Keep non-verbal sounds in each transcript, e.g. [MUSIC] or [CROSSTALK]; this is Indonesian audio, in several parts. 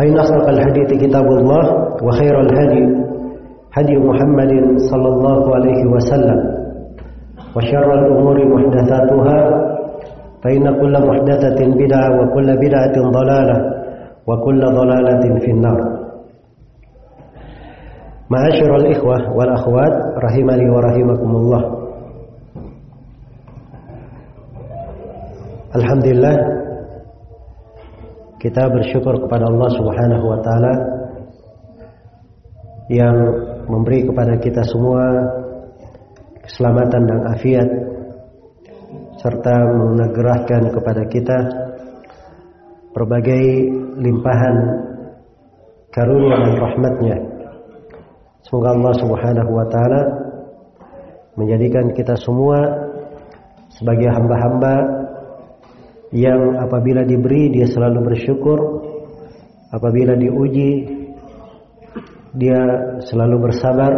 فإن أصدق الحديث كتاب الله وخير الهدي هدي محمد صلى الله عليه وسلم. وشر الأمور محدثاتها فإن كل محدثة بدعة وكل بدعة ضلالة وكل ضلالة في النار. معاشر الإخوة والأخوات رحمني ورحمكم الله الحمد لله kita bersyukur kepada Allah Subhanahu wa taala yang memberi kepada kita semua keselamatan dan afiat serta menegerahkan kepada kita berbagai limpahan karunia dan rahmatnya. Semoga Allah Subhanahu wa taala menjadikan kita semua sebagai hamba-hamba yang apabila diberi dia selalu bersyukur, apabila diuji dia selalu bersabar,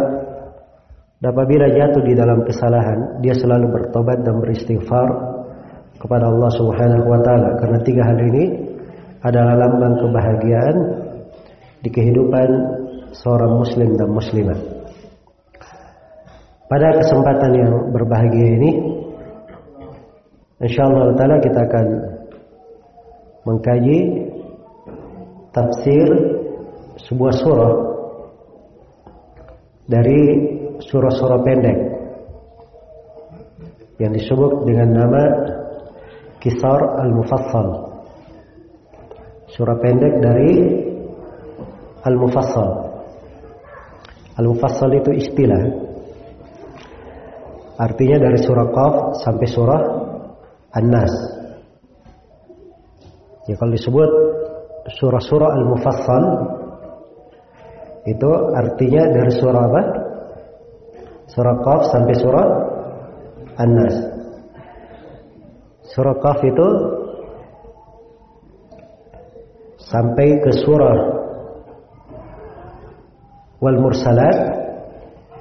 dan apabila jatuh di dalam kesalahan dia selalu bertobat dan beristighfar kepada Allah Subhanahu wa taala. Karena tiga hal ini adalah lambang kebahagiaan di kehidupan seorang muslim dan muslimah. Pada kesempatan yang berbahagia ini Insyaallah taala kita akan mengkaji tafsir sebuah surah dari surah-surah pendek yang disebut dengan nama Kisar Al-Mufassal. Surah pendek dari Al-Mufassal. Al-Mufassal itu istilah. Artinya dari surah Qaf sampai surah An-Nas. Ya kalau disebut surah-surah Al-Mufassal itu artinya dari surah apa? Surah Qaf sampai surah An-Nas. Surah Qaf itu sampai ke surah Wal Mursalat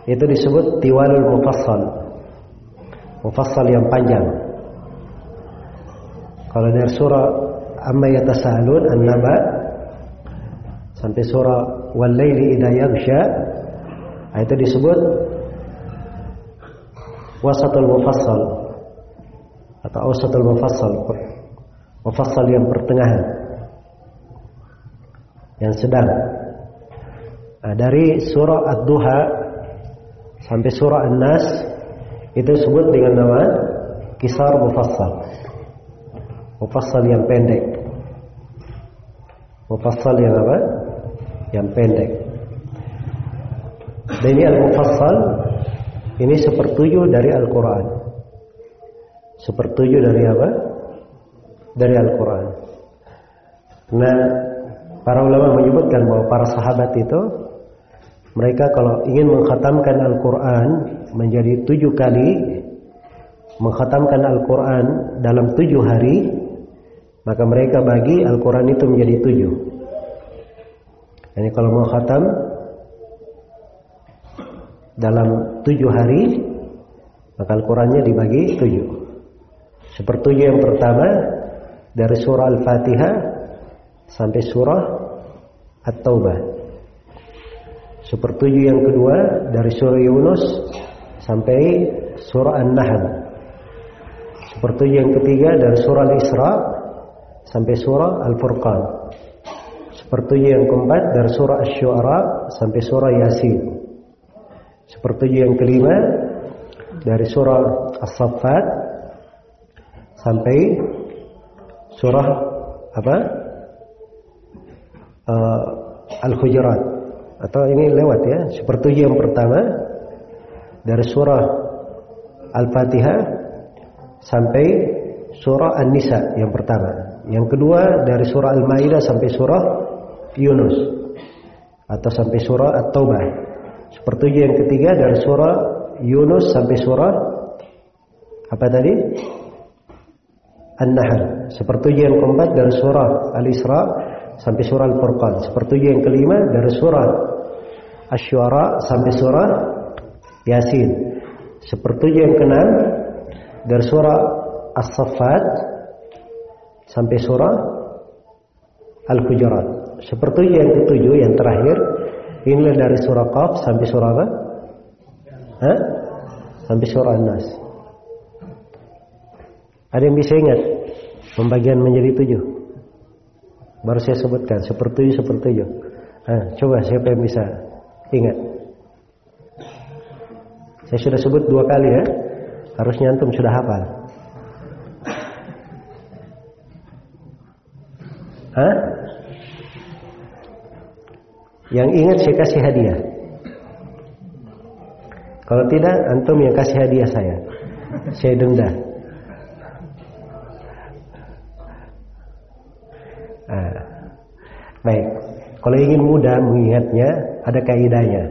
itu disebut Tiwalul Mufassal. Mufassal yang panjang. Kalau dari surah Amma Yatasaalun An-Naba sampai surah Wal Laili Idza Yaghsha itu disebut Wasatul Mufassal atau Wasatul Mufassal. Mufassal yang pertengahan. Yang sedang. Nah, dari surah Ad-Duha sampai surah An-Nas itu disebut dengan nama Kisar Mufassal. Mufassal yang pendek. Mufassal yang apa? Yang pendek. Dan ini Al-Mufassal ini sepertujuh dari Al-Quran. Sepertujuh dari apa? Dari Al-Quran. Nah, para ulama menyebutkan bahwa para sahabat itu mereka kalau ingin mengkhatamkan Al-Quran menjadi tujuh kali mengkhatamkan Al-Quran dalam tujuh hari maka mereka bagi Al-Quran itu menjadi tujuh. Jadi kalau mau khatam dalam tujuh hari maka Al-Qurannya dibagi tujuh. Sepertujuh yang pertama dari surah Al-Fatihah sampai surah At-Taubah. Sepertujuh yang kedua dari surah Yunus sampai surah An-Nahl. Sepertujuh yang ketiga dari surah Al-Isra sampai surah Al-Furqan. Sepertujuh yang keempat dari surah Asy-Syu'ara sampai surah Yasin. Sepertujuh yang kelima dari surah As-Saffat sampai surah apa? Uh, Al-Hujurat atau ini lewat ya. Sepertujuh yang pertama dari surah Al-Fatihah sampai surah An-Nisa yang pertama. Yang kedua dari surah Al-Maidah sampai surah Yunus atau sampai surah At-Taubah. Sepertujuh yang ketiga dari surah Yunus sampai surah apa tadi? An-Nahl. Sepertujuh yang keempat dari surah Al-Isra sampai surah Al-Furqan. Sepertujuh yang kelima dari surah Asy-Syu'ara sampai surah Yasin. Sepertujuh yang keenam dari surah As-Saffat sampai surah Al-Hujurat. Sepertujuh yang ketujuh yang terakhir inilah dari surah Qaf sampai surah apa? Hah? Sampai surah An-Nas. Ada yang bisa ingat pembagian menjadi tujuh? Baru saya sebutkan sepertujuh sepertujuh. Nah, coba siapa yang bisa ingat? Saya sudah sebut dua kali ya. Harusnya antum sudah hafal. Hah? Yang ingat saya kasih hadiah. Kalau tidak, antum yang kasih hadiah saya. Saya denda. Nah, baik. Kalau ingin mudah mengingatnya, ada kaidahnya.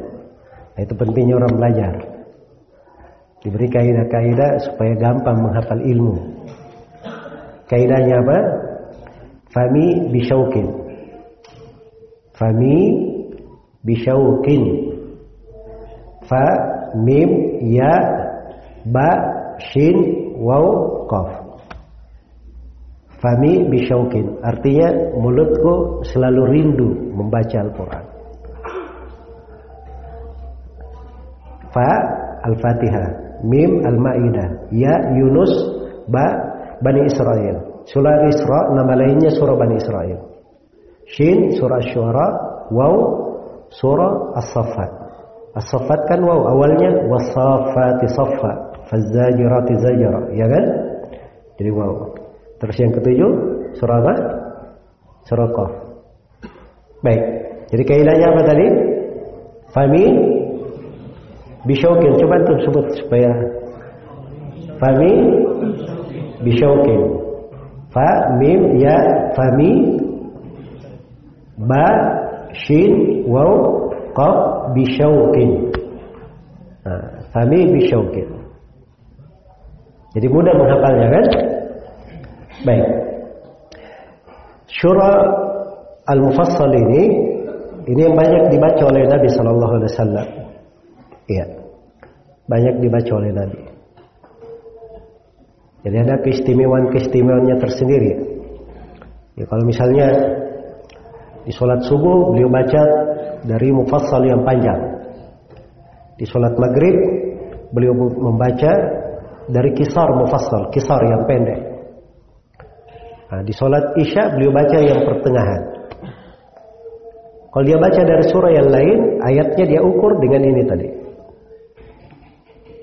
Nah, itu pentingnya orang belajar. Diberi kaidah-kaidah supaya gampang menghafal ilmu. Kaidahnya apa? Fami bisyaukin. Fami bisyaukin. Fa mim ya ba shin waw qaf. Fami bisyaukin. Artinya mulutku selalu rindu membaca Al-Quran. Fa Al-Fatihah. Mim Al-Ma'idah. Ya Yunus. Ba Bani Israel. Surah Isra nama lainnya surah Bani Israel. Shin surah Syuara. Waw surah As-Saffat. As-Saffat kan waw awalnya wasafati saffa. Fazajirati zajara. Ya kan? Jadi waw. Terus yang ketujuh surah apa? Surah Qaf. Baik. Jadi kaidahnya apa tadi? Fami bisyaukin. Coba tuh sebut supaya Fami bisyaukin. Fa mim ya fami ba shin waw qaf bisyaukin. Nah, fami bisyaukin. Jadi mudah menghafalnya kan? Baik. Surah Al-Mufassal ini ini yang banyak dibaca oleh Nabi sallallahu alaihi wasallam. Iya. Banyak dibaca oleh Nabi. Jadi ada keistimewaan-keistimewaannya tersendiri. Ya, kalau misalnya di sholat subuh beliau baca dari mufassal yang panjang. Di sholat maghrib beliau membaca dari kisar mufassal, kisar yang pendek. Nah, di sholat isya beliau baca yang pertengahan. Kalau dia baca dari surah yang lain, ayatnya dia ukur dengan ini tadi.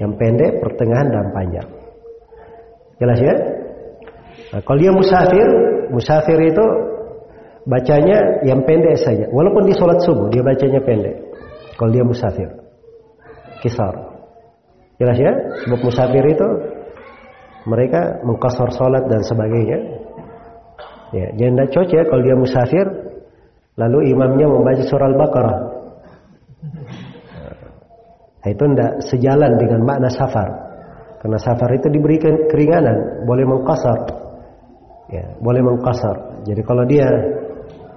Yang pendek, pertengahan, dan panjang. Jelas ya? Nah, kalau dia musafir, musafir itu bacanya yang pendek saja. Walaupun di sholat subuh dia bacanya pendek. Kalau dia musafir, kisar. Jelas ya? Sebab musafir itu mereka mengkasar sholat dan sebagainya. Ya, jadi tidak cocok ya kalau dia musafir, lalu imamnya membaca surah Al-Baqarah. Nah, itu tidak sejalan dengan makna safar. Karena safar itu diberikan keringanan, boleh mengkasar. Ya, boleh mengkasar. Jadi kalau dia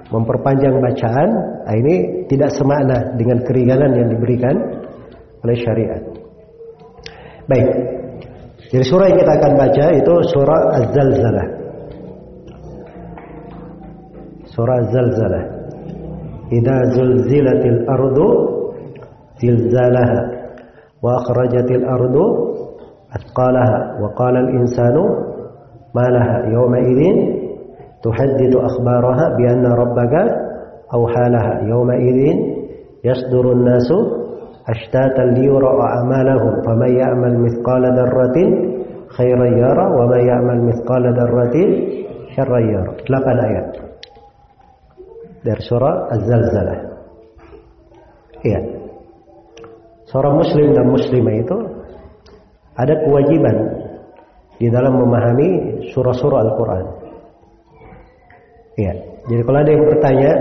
memperpanjang bacaan, nah ini tidak semakna dengan keringanan yang diberikan oleh syariat. Baik. Jadi surah yang kita akan baca itu surah Az-Zalzalah. Surah Az-Zalzalah. Idza zulzilatil ardu zilzalaha wa akhrajatil ardu athqalaha wa qala al insanu ma laha yawma idzin tuhaddithu akhbaraha bi anna rabbaka awhalaha yawma idzin yasdurun nasu ashtatan liyura a'malahum faman ya'mal mithqala dzarratin khairan yara wa man ya'mal mithqala dzarratin syarran yara 8 ayat dari surah Az-Zalzalah iya seorang muslim dan muslimah itu ada kewajiban di dalam memahami surah-surah Al-Quran iya jadi kalau ada yang bertanya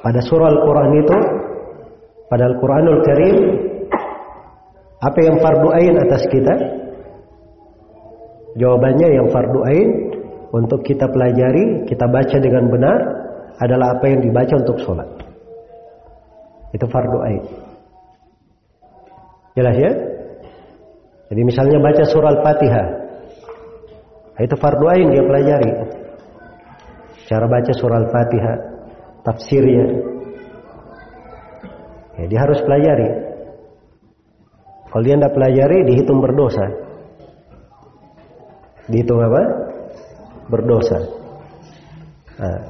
pada surah Al-Quran itu pada Al-Quranul Karim apa yang fardu ain atas kita? Jawabannya yang fardu ain untuk kita pelajari, kita baca dengan benar adalah apa yang dibaca untuk sholat. Itu fardu ain. Jelas ya? Jadi misalnya baca surah Al-Fatihah. Itu fardu ain dia pelajari. Cara baca surah Al-Fatihah, tafsirnya. Ya, dia harus pelajari. Kalau dia tidak pelajari, dihitung berdosa. Dihitung apa? Berdosa. Nah,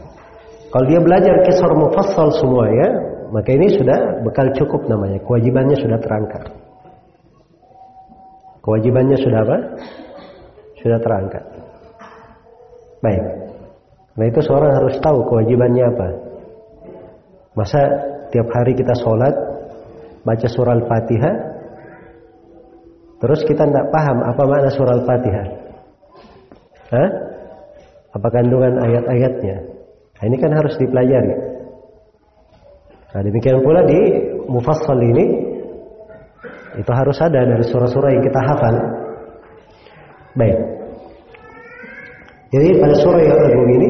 kalau dia belajar kisar mufassal semua ya, maka ini sudah bekal cukup namanya. Kewajibannya sudah terangkat. Kewajibannya sudah apa? Sudah terangkat. Baik. Nah itu seorang harus tahu kewajibannya apa. Masa tiap hari kita sholat, baca surah Al-Fatihah, terus kita tidak paham apa makna surah Al-Fatihah. Hah? Apa kandungan ayat-ayatnya? Nah, ini kan harus dipelajari. Nah, demikian pula di mufassal ini itu harus ada dari surah-surah yang kita hafal. Baik. Jadi pada surah yang agung ini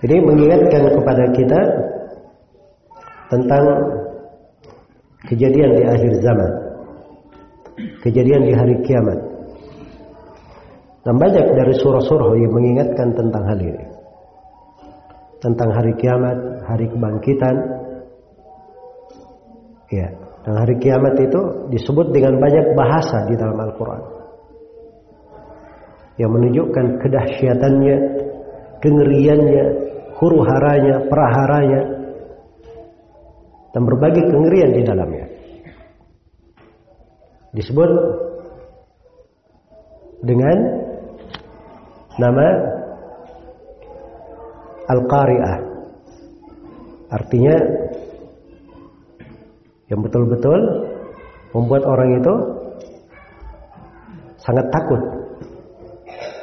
ini mengingatkan kepada kita tentang kejadian di akhir zaman. Kejadian di hari kiamat. Dan banyak dari surah-surah yang mengingatkan tentang hal ini. Tentang hari kiamat, hari kebangkitan. Ya, dan hari kiamat itu disebut dengan banyak bahasa di dalam Al-Quran. Yang menunjukkan kedahsyatannya, kengeriannya, huru haranya, praharanya, dan berbagai kengerian di dalamnya. Disebut dengan nama Al-Qari'ah. Artinya yang betul-betul membuat orang itu sangat takut.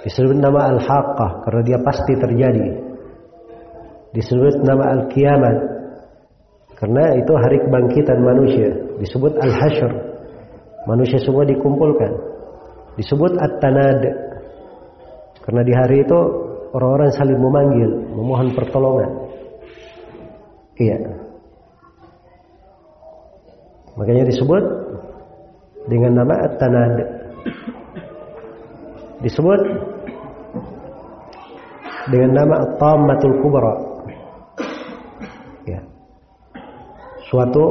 Disebut nama Al-Haqqah karena dia pasti terjadi. Disebut nama Al-Kiamat karena itu hari kebangkitan manusia. Disebut Al-Hashr. Manusia semua dikumpulkan. Disebut At-Tanad. Karena di hari itu orang-orang saling memanggil, memohon pertolongan. Iya. Makanya disebut dengan nama At-Tanad. Disebut dengan nama At-Tammatul Kubra. Ya. Suatu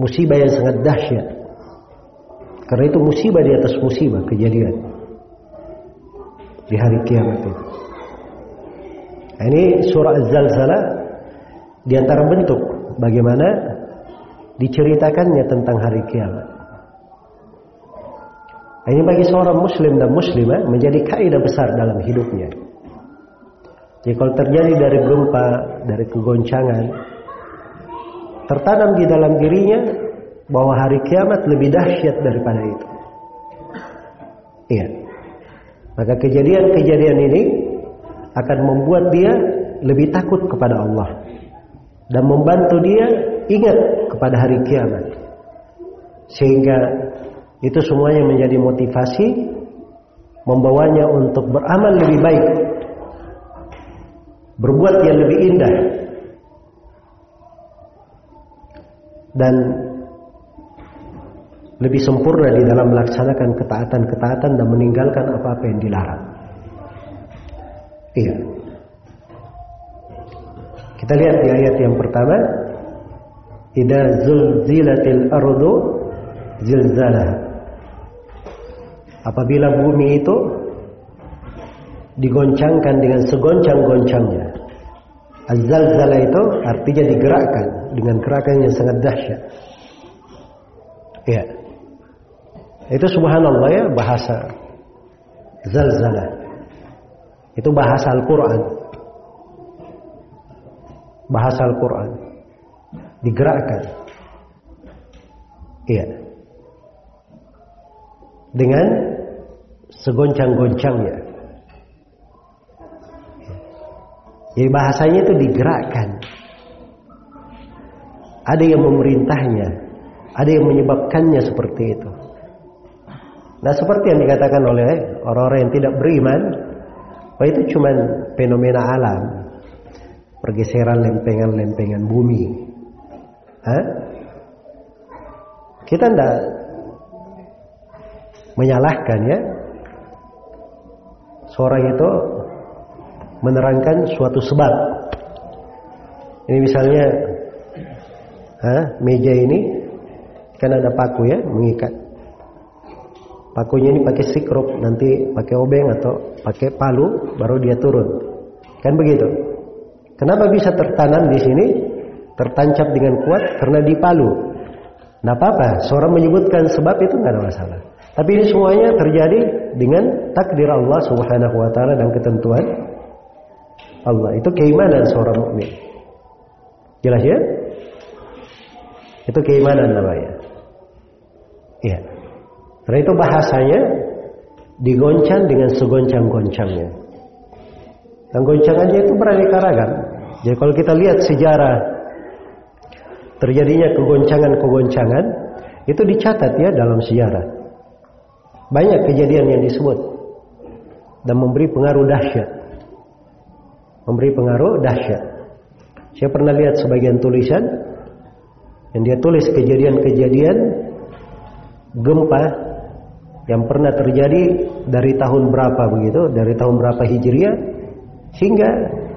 musibah yang sangat dahsyat. Karena itu musibah di atas musibah kejadian di hari kiamat itu. Nah, ini surah Az-Zalzalah di antara bentuk bagaimana diceritakannya tentang hari kiamat. Ini bagi seorang muslim dan muslimah menjadi kaidah besar dalam hidupnya. Jadi kalau terjadi dari gempa, dari kegoncangan, tertanam di dalam dirinya bahwa hari kiamat lebih dahsyat daripada itu. Iya. Maka kejadian-kejadian ini akan membuat dia lebih takut kepada Allah dan membantu dia ingat kepada hari kiamat. Sehingga itu semuanya menjadi motivasi membawanya untuk beramal lebih baik. Berbuat yang lebih indah. Dan lebih sempurna di dalam melaksanakan ketaatan-ketaatan dan meninggalkan apa-apa yang dilarang. Iya. Kita lihat di ayat yang pertama, "Idza zulzilatil ardu zilzalah." Apabila bumi itu digoncangkan dengan segoncang-goncangnya. Az-zalzala itu artinya digerakkan dengan gerakan yang sangat dahsyat. Ya. Itu subhanallah ya bahasa zalzala. Itu bahasa Al-Qur'an. Bahasa Al-Qur'an. Digerakkan. Iya. Dengan segoncang-goncangnya. Jadi bahasanya itu digerakkan. Ada yang memerintahnya, ada yang menyebabkannya seperti itu. Nah seperti yang dikatakan oleh orang-orang yang tidak beriman, bahwa itu cuma fenomena alam, pergeseran lempengan-lempengan bumi. Hah? Kita tidak menyalahkan ya. Seorang itu menerangkan suatu sebab. Ini misalnya, ha, meja ini kan ada paku ya mengikat. Pakunya ini pakai sikrup, nanti pakai obeng atau pakai palu, baru dia turun. Kan begitu. Kenapa bisa tertanam di sini? Tertancap dengan kuat karena di palu. Nah apa-apa, seorang menyebutkan sebab itu nggak ada masalah. Tapi ini semuanya terjadi dengan takdir Allah Subhanahu wa taala dan ketentuan Allah. Itu keimanan seorang mukmin. Jelas ya? Itu keimanan namanya. Iya. Karena itu bahasanya digoncang dengan segoncang-goncangnya. Dan goncangannya itu beraneka ragam. Jadi kalau kita lihat sejarah terjadinya kegoncangan-kegoncangan itu dicatat ya dalam sejarah. Banyak kejadian yang disebut dan memberi pengaruh dahsyat memberi pengaruh dahsyat. Saya pernah lihat sebagian tulisan yang dia tulis kejadian-kejadian gempa yang pernah terjadi dari tahun berapa begitu, dari tahun berapa Hijriah hingga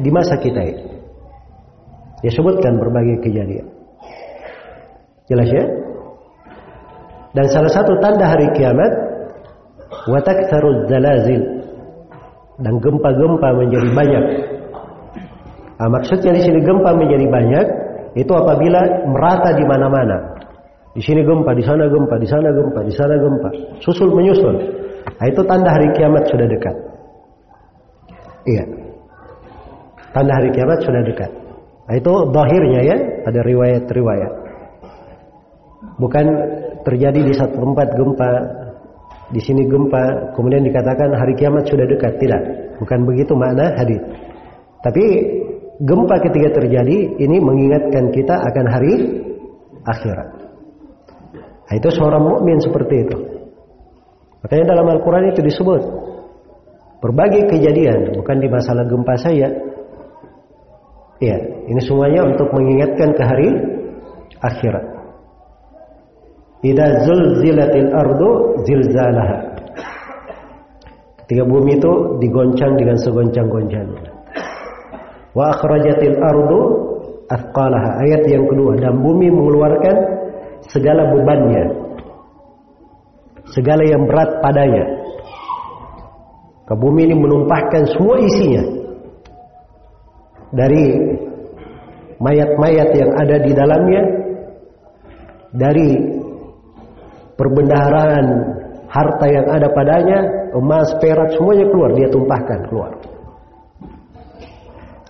di masa kita ini. Dia sebutkan berbagai kejadian. Jelas ya? Dan salah satu tanda hari kiamat watak zalazil dan gempa-gempa menjadi banyak Nah, maksudnya di sini gempa menjadi banyak itu apabila merata di mana-mana. Di sini gempa, di sana gempa, di sana gempa, di sana gempa, susul menyusul. Nah, itu tanda hari kiamat sudah dekat. Iya. Tanda hari kiamat sudah dekat. Nah, itu dohirnya ya, ada riwayat-riwayat. Bukan terjadi di satu tempat gempa, di sini gempa, kemudian dikatakan hari kiamat sudah dekat. Tidak, bukan begitu makna hadis. Tapi gempa ketika terjadi ini mengingatkan kita akan hari akhirat. Nah, itu seorang mukmin seperti itu. Makanya dalam Al-Quran itu disebut berbagai kejadian, bukan di masalah gempa saya. Ya, ini semuanya untuk mengingatkan ke hari akhirat. Idza zulzilatil ardu zilzalaha. Ketika bumi itu digoncang dengan segoncang-goncangnya. Wa akhrajatil ardu athqalaha. Ayat yang kedua, dan bumi mengeluarkan segala bebannya. Segala yang berat padanya. Ke bumi ini menumpahkan semua isinya. Dari mayat-mayat yang ada di dalamnya, dari perbendaharaan harta yang ada padanya, emas, perak, semuanya keluar, dia tumpahkan keluar.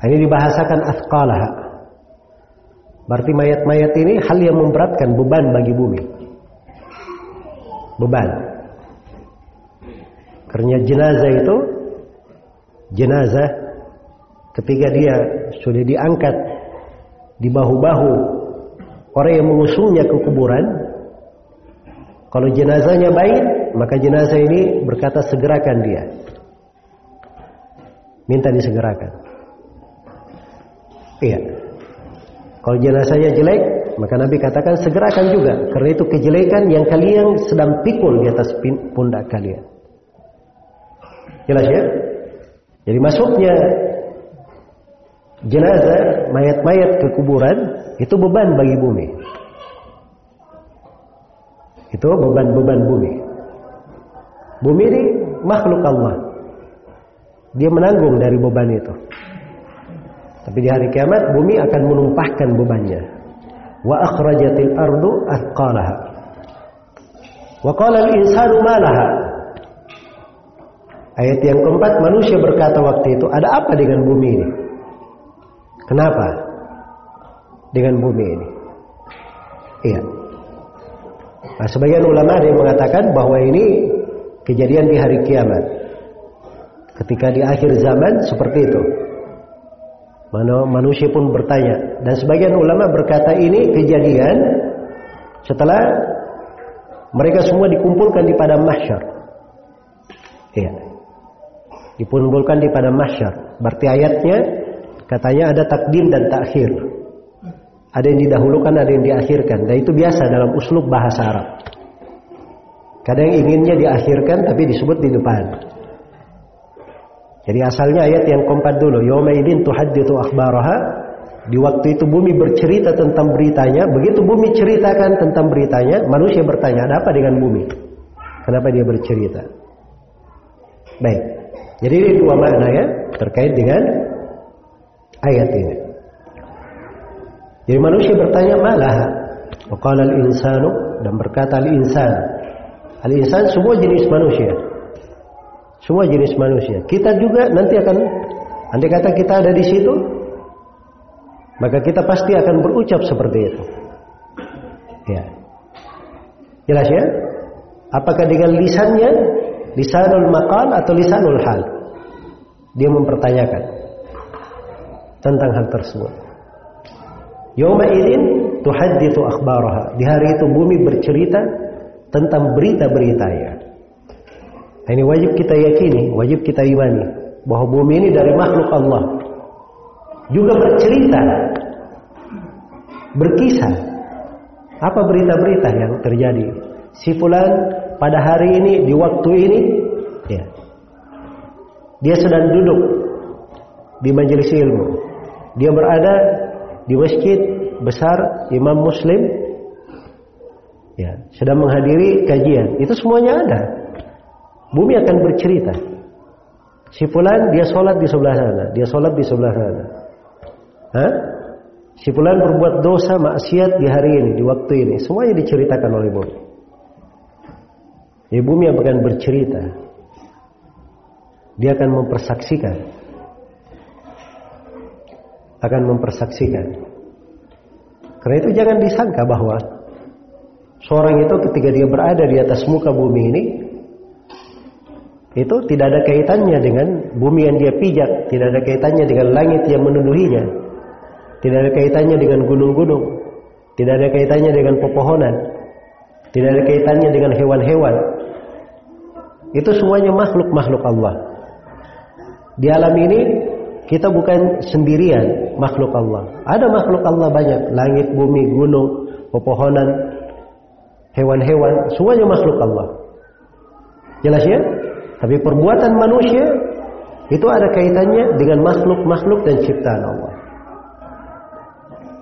Ini dibahasakan asqalah. Berarti mayat-mayat ini hal yang memberatkan beban bagi bumi. Beban. Karena jenazah itu jenazah ketika dia sudah diangkat di bahu-bahu orang yang mengusungnya ke kuburan kalau jenazahnya baik maka jenazah ini berkata segerakan dia minta disegerakan Iya. Kalau jenazahnya jelek, maka Nabi katakan segerakan juga karena itu kejelekan yang kalian sedang pikul di atas pundak kalian. Jelas ya? Jadi masuknya jenazah mayat-mayat ke kuburan itu beban bagi bumi. Itu beban-beban bumi. Bumi ini makhluk Allah. Dia menanggung dari beban itu. Tapi di hari kiamat bumi akan menumpahkan bebannya. Wa akhrajatil ardu athqalaha. Wa qala al-insanu ma laha. Ayat yang keempat manusia berkata waktu itu, ada apa dengan bumi ini? Kenapa? Dengan bumi ini. Iya. Nah, sebagian ulama ada yang mengatakan bahwa ini kejadian di hari kiamat. Ketika di akhir zaman seperti itu. Manusia pun bertanya dan sebagian ulama berkata ini kejadian setelah mereka semua dikumpulkan di padang mahsyar. Iya. Dikumpulkan di padang mahsyar. Berarti ayatnya katanya ada takdim dan takhir. Ada yang didahulukan, ada yang diakhirkan. Dan itu biasa dalam uslub bahasa Arab. Kadang inginnya diakhirkan tapi disebut di depan. Jadi asalnya ayat yang keempat dulu. Yawma idin tuhaddithu akhbaraha. Di waktu itu bumi bercerita tentang beritanya. Begitu bumi ceritakan tentang beritanya, manusia bertanya, ada apa dengan bumi? Kenapa dia bercerita? Baik. Jadi ini dua makna ya terkait dengan ayat ini. Jadi manusia bertanya malah Waqala al-insanu dan berkata al-insan. Al-insan semua jenis manusia. Semua jenis manusia. Kita juga nanti akan andai kata kita ada di situ, maka kita pasti akan berucap seperti itu. Ya. Jelas ya? Apakah dengan lisannya, lisanul maqal atau lisanul hal? Dia mempertanyakan tentang hal tersebut. Yoma idin tuhaddithu akhbaraha. Di hari itu bumi bercerita tentang berita-beritanya. Nah, ini wajib kita yakini, wajib kita imani bahwa bumi ini dari makhluk Allah. Juga bercerita, berkisah. Apa berita-berita yang terjadi? Si fulan pada hari ini di waktu ini, ya, dia sedang duduk di majelis ilmu. Dia berada di masjid besar Imam Muslim. Ya sedang menghadiri kajian. Itu semuanya ada. Bumi akan bercerita. Si fulan dia sholat di sebelah sana. Dia sholat di sebelah sana. Hah? si fulan berbuat dosa maksiat di hari ini di waktu ini. Semuanya diceritakan oleh bumi. Ya bumi akan bercerita. Dia akan mempersaksikan akan mempersaksikan. Karena itu jangan disangka bahwa seorang itu ketika dia berada di atas muka bumi ini itu tidak ada kaitannya dengan bumi yang dia pijak, tidak ada kaitannya dengan langit yang menuduhinya, tidak ada kaitannya dengan gunung-gunung, tidak ada kaitannya dengan pepohonan, tidak ada kaitannya dengan hewan-hewan. Itu semuanya makhluk-makhluk Allah. Di alam ini kita bukan sendirian makhluk Allah. Ada makhluk Allah banyak. Langit, bumi, gunung, pepohonan, hewan-hewan. Semuanya makhluk Allah. Jelas ya? Tapi perbuatan manusia itu ada kaitannya dengan makhluk-makhluk dan ciptaan Allah.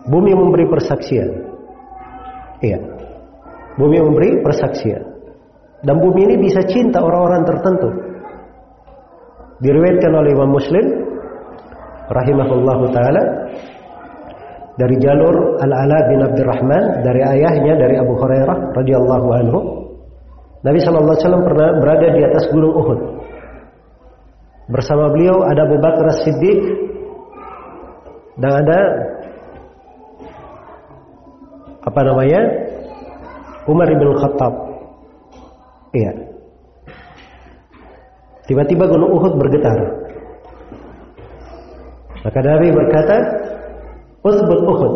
Bumi memberi persaksian. Iya. Bumi memberi persaksian. Dan bumi ini bisa cinta orang-orang tertentu. Diriwayatkan oleh Imam Muslim rahimahullahu taala dari jalur Al-Ala bin Abdurrahman dari ayahnya dari Abu Hurairah radhiyallahu anhu. Nabi sallallahu alaihi wasallam pernah berada di atas gunung Uhud. Bersama beliau ada Abu Bakar As-Siddiq dan ada apa namanya Umar bin Khattab. Iya. Tiba-tiba gunung Uhud bergetar maka Nabi berkata, Uzbut Uhud.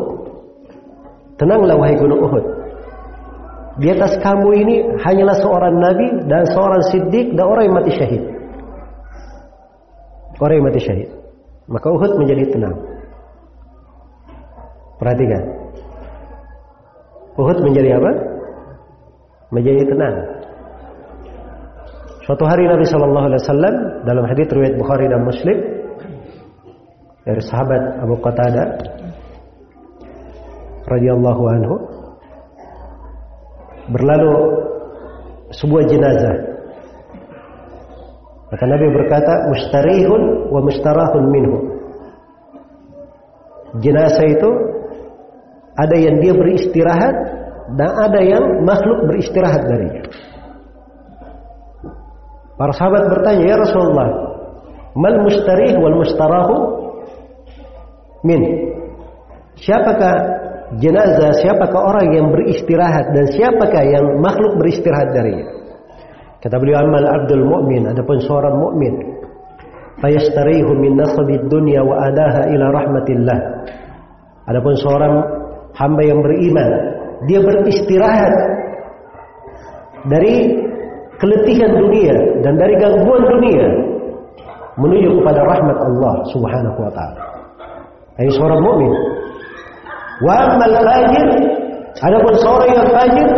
Tenanglah wahai gunung Uhud. Di atas kamu ini hanyalah seorang Nabi dan seorang Siddiq dan orang yang mati syahid. Orang yang mati syahid. Maka Uhud menjadi tenang. Perhatikan. Uhud menjadi apa? Menjadi tenang. Suatu hari Nabi Shallallahu Alaihi Wasallam dalam hadits riwayat Bukhari dan Muslim dari sahabat Abu Qatada radhiyallahu anhu berlalu sebuah jenazah. Maka Nabi berkata, mustarihun wa mustarahun minhu. Jenazah itu ada yang dia beristirahat dan ada yang makhluk beristirahat darinya. Para sahabat bertanya, "Ya Rasulullah, mal mustarih wal mustarahu min?" Siapakah jenazah, siapakah orang yang beristirahat dan siapakah yang makhluk beristirahat darinya? Kata beliau amal abdul mu'min, adapun seorang mukmin fayastarihu min nasabid dunya wa adaha ila rahmatillah. Adapun seorang hamba yang beriman, dia beristirahat dari keletihan dunia dan dari gangguan dunia menuju kepada rahmat Allah Subhanahu wa taala. Ini seorang mukmin. Wa ammal fajir adapun seorang yang fajir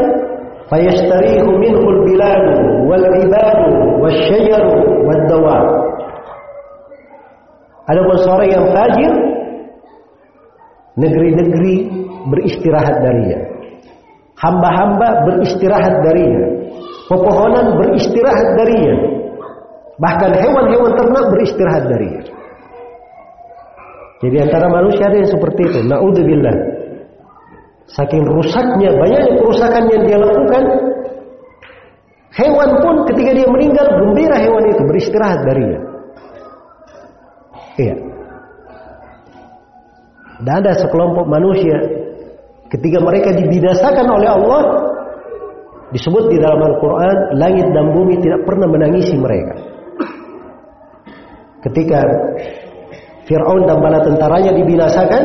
fayastarihu minhu al-bilad wal ibad wasyajar wad dawab. Adapun seorang yang fajir negeri-negeri beristirahat darinya. Hamba-hamba beristirahat darinya. Pepohonan beristirahat darinya. Bahkan hewan-hewan ternak beristirahat darinya. Jadi antara manusia ada yang seperti itu. Naudzubillah. Saking rusaknya, banyaknya kerusakan yang dia lakukan. Hewan pun ketika dia meninggal, gembira hewan itu beristirahat darinya. Iya. Dan ada sekelompok manusia ketika mereka dibinasakan oleh Allah disebut di dalam Al-Qur'an langit dan bumi tidak pernah menangisi mereka. Ketika Fir'aun dan bala tentaranya dibinasakan,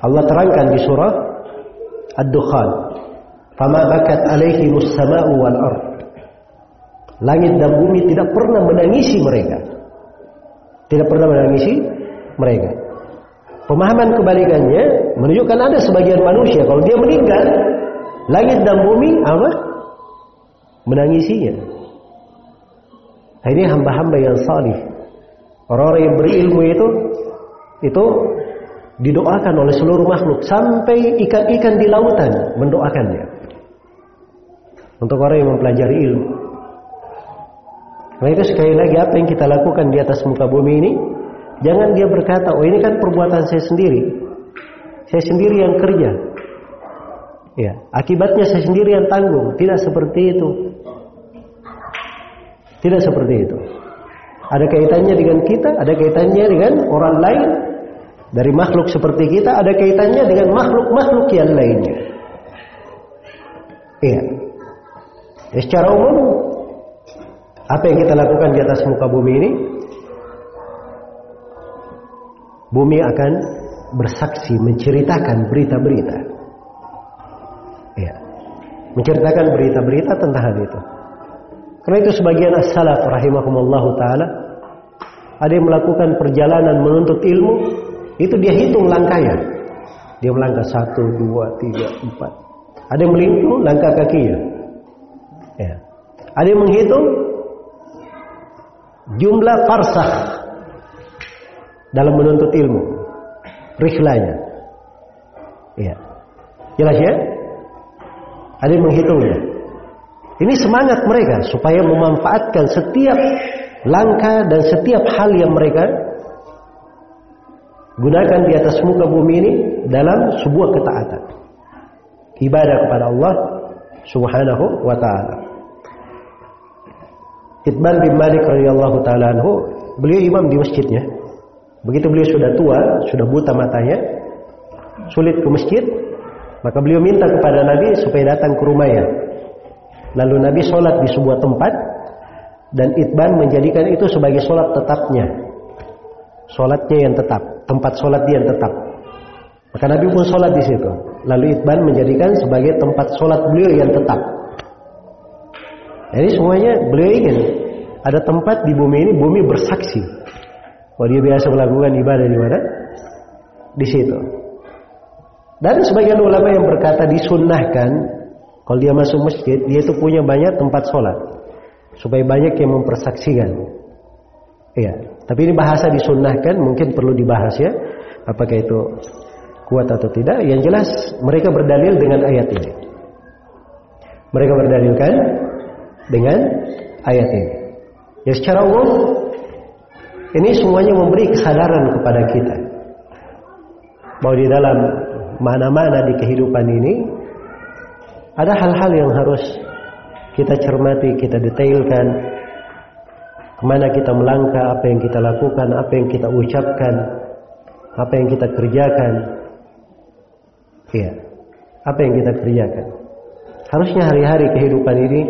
Allah terangkan di surah Ad-Dukhan, "Fama bakat alaihi sama'u wal ard." Langit dan bumi tidak pernah menangisi mereka. Tidak pernah menangisi mereka. Pemahaman kebalikannya menunjukkan ada sebagian manusia kalau dia meninggal, langit dan bumi apa? Menangisinya. Nah, ini hamba-hamba yang salih. Orang-orang yang berilmu itu itu didoakan oleh seluruh makhluk sampai ikan-ikan di lautan mendoakannya. Untuk orang yang mempelajari ilmu. Nah itu sekali lagi apa yang kita lakukan di atas muka bumi ini Jangan dia berkata, oh ini kan perbuatan saya sendiri. Saya sendiri yang kerja. Ya, akibatnya saya sendiri yang tanggung. Tidak seperti itu. Tidak seperti itu. Ada kaitannya dengan kita, ada kaitannya dengan orang lain. Dari makhluk seperti kita, ada kaitannya dengan makhluk-makhluk yang lainnya. Iya. Ya, secara umum, apa yang kita lakukan di atas muka bumi ini bumi akan bersaksi menceritakan berita-berita. Ya. Menceritakan berita-berita tentang hal itu. Karena itu sebagian as-salaf rahimahumallahu taala ada yang melakukan perjalanan menuntut ilmu, itu dia hitung langkahnya. Dia melangkah satu, dua, tiga, empat. Ada yang menghitung langkah kakinya. Ya. Ada yang menghitung jumlah farsah dalam menuntut ilmu. Rihlanya. Iya. Jelas ya? Ada yang menghitungnya. Ini semangat mereka supaya memanfaatkan setiap langkah dan setiap hal yang mereka gunakan di atas muka bumi ini dalam sebuah ketaatan. Ibadah kepada Allah Subhanahu wa taala. Itban bin Malik radhiyallahu taala anhu, beliau imam di masjidnya. Begitu beliau sudah tua, sudah buta matanya, sulit ke masjid, maka beliau minta kepada Nabi supaya datang ke rumahnya. Lalu Nabi sholat di sebuah tempat dan Itban menjadikan itu sebagai sholat tetapnya. Sholatnya yang tetap, tempat sholat dia yang tetap. Maka Nabi pun sholat di situ. Lalu Itban menjadikan sebagai tempat sholat beliau yang tetap. Jadi semuanya beliau ingin ada tempat di bumi ini, bumi bersaksi Oh dia biasa melakukan ibadah di mana? Di situ. Dan sebagian ulama yang berkata disunnahkan kalau dia masuk masjid dia itu punya banyak tempat sholat supaya banyak yang mempersaksikan. Iya, tapi ini bahasa disunnahkan mungkin perlu dibahas ya. Apakah itu kuat atau tidak? Yang jelas mereka berdalil dengan ayat ini. Mereka berdalilkan dengan ayat ini. Ya secara umum ini semuanya memberi kesadaran kepada kita bahwa di dalam mana-mana di kehidupan ini ada hal-hal yang harus kita cermati, kita detailkan ke mana kita melangkah, apa yang kita lakukan, apa yang kita ucapkan, apa yang kita kerjakan. Iya, apa yang kita kerjakan. Harusnya hari-hari kehidupan ini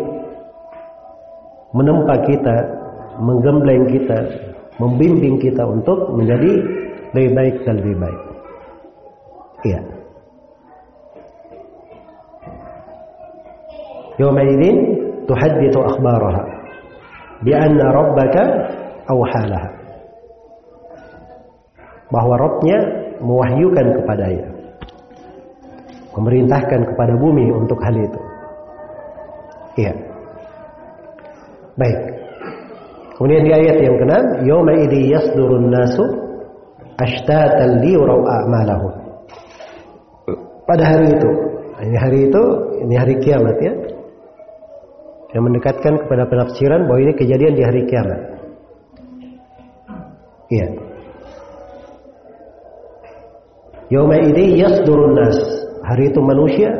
menempa kita, menggembleng kita, membimbing kita untuk menjadi lebih baik dan lebih baik. Iya. Yawmaidin tuhaddithu akhbaraha bi anna rabbaka awhalaha. Bahwa Rabbnya mewahyukan kepadanya. Memerintahkan kepada bumi untuk hal itu. Iya. Baik. Kemudian di ayat yang ke-6, "Yauma idzi yasdurun nasu ashtatan liyuraw a'malahum." Pada hari itu, ini hari itu, ini hari kiamat ya. Yang mendekatkan kepada penafsiran bahwa ini kejadian di hari kiamat. Iya. Yauma idzi yasdurun nas. Hari itu manusia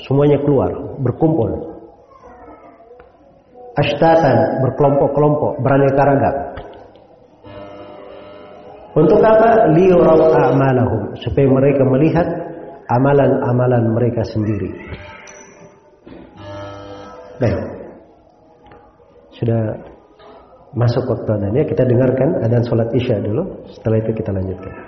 semuanya keluar, berkumpul ashtatan berkelompok-kelompok beraneka ragam untuk apa liyurau a'malahum supaya mereka melihat amalan-amalan mereka sendiri baik sudah masuk waktu adanya. Kita dengarkan adan sholat isya dulu. Setelah itu kita lanjutkan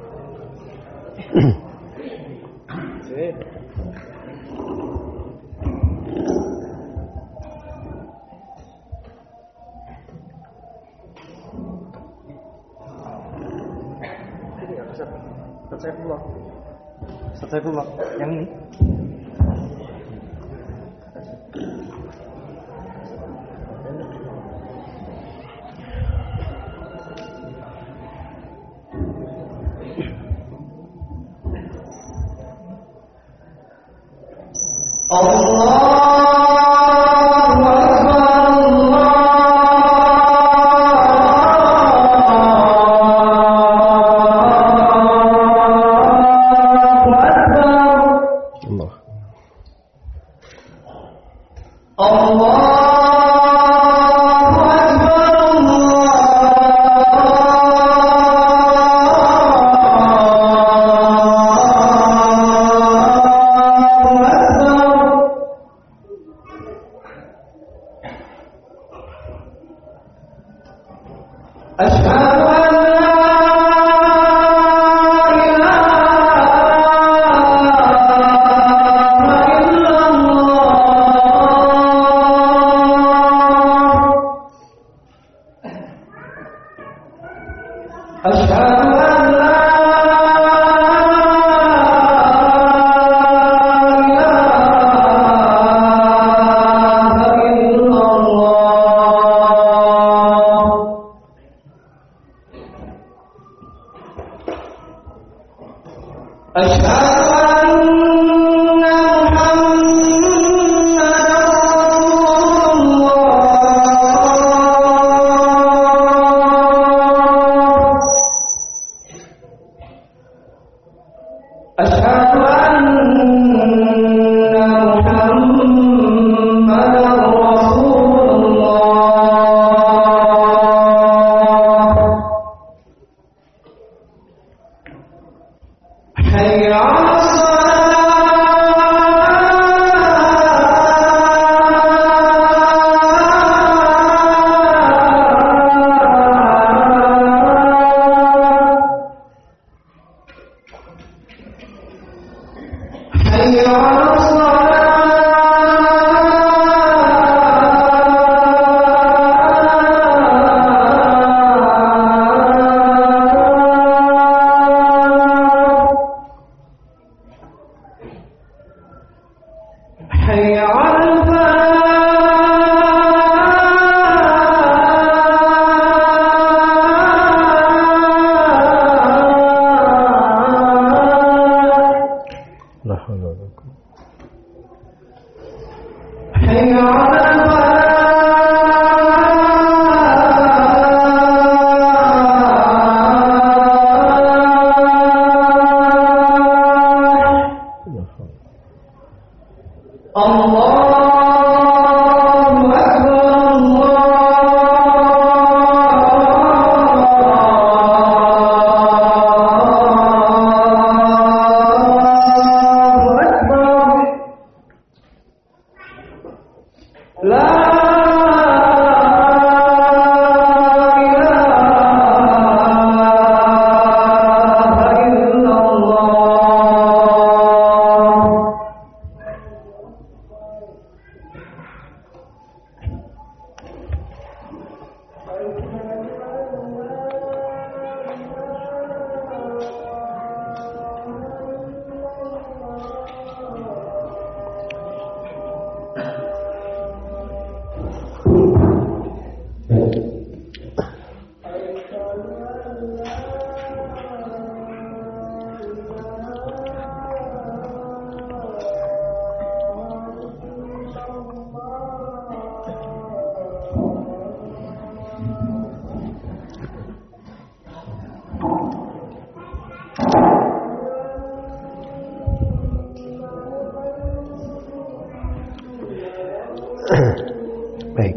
[COUGHS] Baik.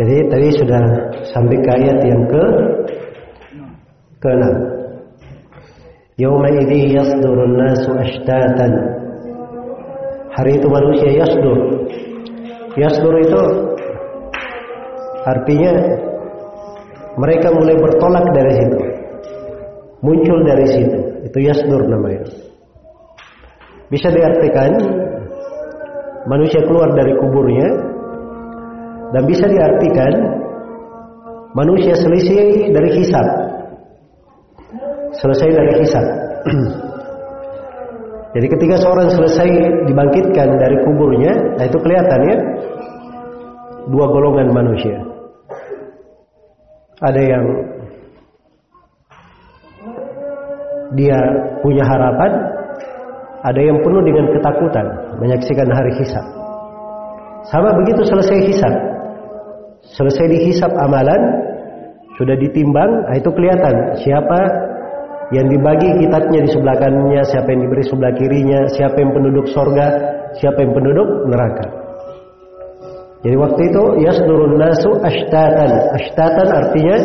Jadi tadi sudah sampai ke ayat yang ke ke-6. Yauma idzi yasdurun nasu ashtatan. Hari itu manusia yasdur. Yasdur itu artinya mereka mulai bertolak dari situ. Muncul dari situ. Itu yasdur namanya. Bisa diartikan manusia keluar dari kuburnya dan bisa diartikan manusia selisih dari hisab. selesai dari hisab. [CLEARS THROAT] Jadi ketika seorang selesai dibangkitkan dari kuburnya, nah itu kelihatan ya dua golongan manusia. Ada yang dia punya harapan, ada yang penuh dengan ketakutan menyaksikan hari hisab. Sama begitu selesai hisab. Selesai dihisab amalan, sudah ditimbang, nah itu kelihatan siapa yang dibagi kitabnya di sebelah kanannya, siapa yang diberi sebelah kirinya, siapa yang penduduk sorga, siapa yang penduduk neraka. Jadi waktu itu yasdurun nasu ashtatan. Ashtatan artinya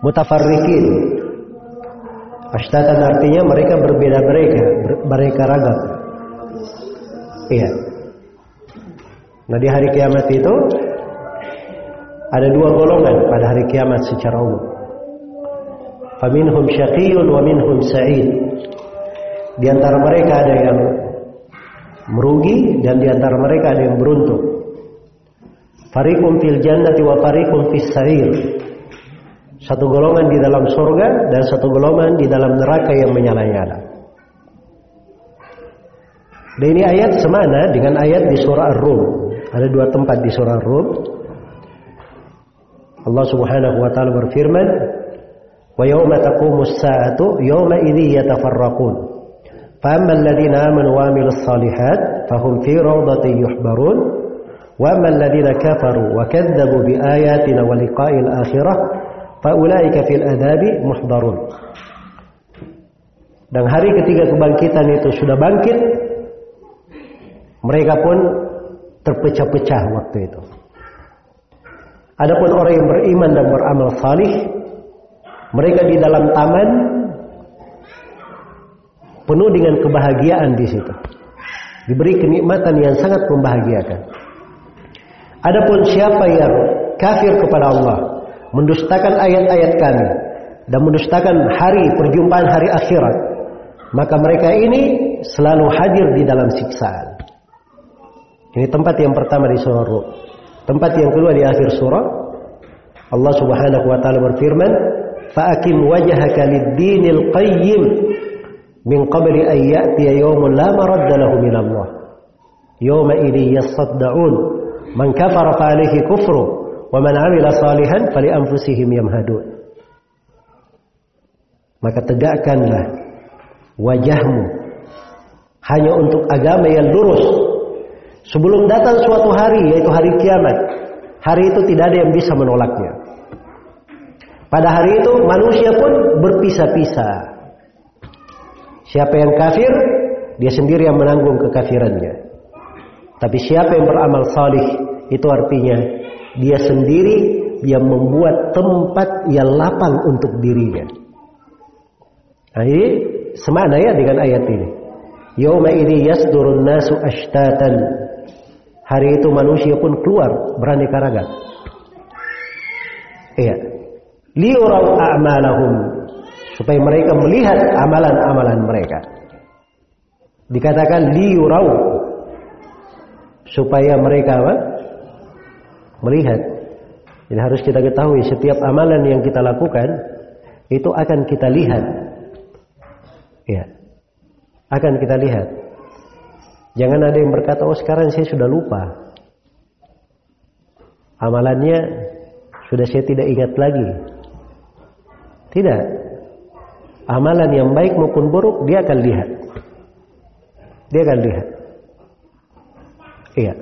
mutafarrikin. Ashtatan artinya mereka berbeda-beda, mereka ragam. Iya. Nah di hari kiamat itu ada dua golongan pada hari kiamat secara umum. Faminhum syaqiyun wa minhum sa'id. Di antara mereka ada yang merugi dan di antara mereka ada yang beruntung. Fariqum fil jannati wa fariqum fis sa'ir. Satu golongan di dalam surga dan satu golongan di dalam neraka yang menyala-nyala. Dan ini ayat semana dengan ayat di surah Ar-Rum. Ada dua tempat di surah Ar-Rum. Allah Subhanahu wa taala berfirman, "Wa yauma taqumus sa'atu yauma idzi yatafarraqun." فأما الذين آمنوا وعملوا الصالحات فهم في روضة يحبرون وأما الذين كفروا وكذبوا بآياتنا ولقاء الآخرة Faulaika fil adzabi muhdarun. Dan hari ketiga kebangkitan itu sudah bangkit, mereka pun terpecah-pecah waktu itu. Adapun orang yang beriman dan beramal salih, mereka di dalam taman penuh dengan kebahagiaan di situ. Diberi kenikmatan yang sangat membahagiakan. Adapun siapa yang kafir kepada Allah, mendustakan ayat-ayat kami dan mendustakan hari perjumpaan hari akhirat, maka mereka ini selalu hadir di dalam siksaan. Ini tempat yang pertama di surah Rum. Tempat yang kedua di akhir surah Allah Subhanahu wa taala berfirman, "Fa'akim wajhaka lid-dinil qayyim min qabli an ya'tiya yawmun la maradda lahu min Allah. Yawma idzi yasadda'un man kafara fa alayhi kufru wa man 'amila salihan fali anfusihim yamhadun." Maka tegakkanlah wajahmu hanya untuk agama yang lurus sebelum datang suatu hari yaitu hari kiamat. Hari itu tidak ada yang bisa menolaknya. Pada hari itu manusia pun berpisah-pisah. Siapa yang kafir, dia sendiri yang menanggung kekafirannya. Tapi siapa yang beramal salih, itu artinya dia sendiri yang membuat tempat yang lapang untuk dirinya. Nah, ini semana ya dengan ayat ini. Yawma ini yasdurun nasu ashtatan. Hari itu manusia pun keluar beraneka ragam. Iya. Liurau a'malahum supaya mereka melihat amalan-amalan mereka. Dikatakan liurau supaya mereka apa? Melihat. Jadi harus kita ketahui setiap amalan yang kita lakukan itu akan kita lihat. Ya. Akan kita lihat. Jangan ada yang berkata, "Oh, sekarang saya sudah lupa." Amalannya sudah saya tidak ingat lagi. Tidak. Amalan yang baik maupun buruk dia akan lihat. Dia akan lihat. Iya.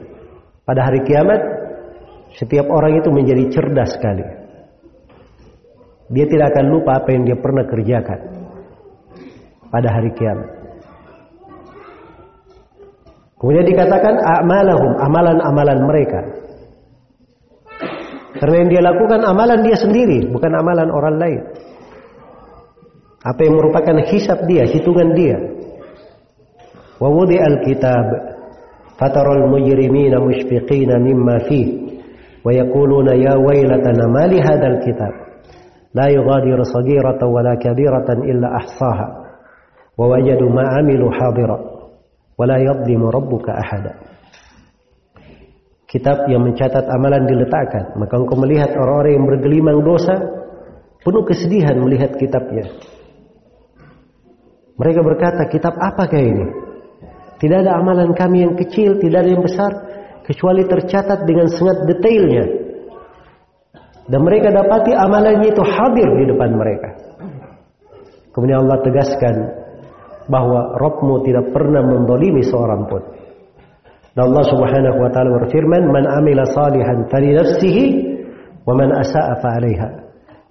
Pada hari kiamat setiap orang itu menjadi cerdas sekali. Dia tidak akan lupa apa yang dia pernah kerjakan pada hari kiamat. Kemudian dikatakan amalahum, amalan-amalan mereka. Karena yang dia lakukan amalan dia sendiri, bukan amalan orang lain. Apa yang merupakan hisab dia, hitungan dia. Wa wudi'al kitab fataral mujrimina mushfiqina mimma fih wa yaquluna ya waylatana ma li hadzal kitab? La yughadiru saghiratan wala kabiratan illa ahsaha. Wa wajadu ma amilu hadira. Wa la yadhlimu rabbuka ahada. Kitab yang mencatat amalan diletakkan, maka engkau melihat orang-orang yang bergelimang dosa penuh kesedihan melihat kitabnya. Mereka berkata, kitab apakah ini? Tidak ada amalan kami yang kecil, tidak ada yang besar, kecuali tercatat dengan sangat detailnya. Dan mereka dapati amalannya itu hadir di depan mereka. Kemudian Allah tegaskan bahwa Rabbmu tidak pernah mendolimi seorang pun. Dan Allah subhanahu wa ta'ala berfirman, Man amila salihan fali nafsihi, wa man asa'a fa'alaiha.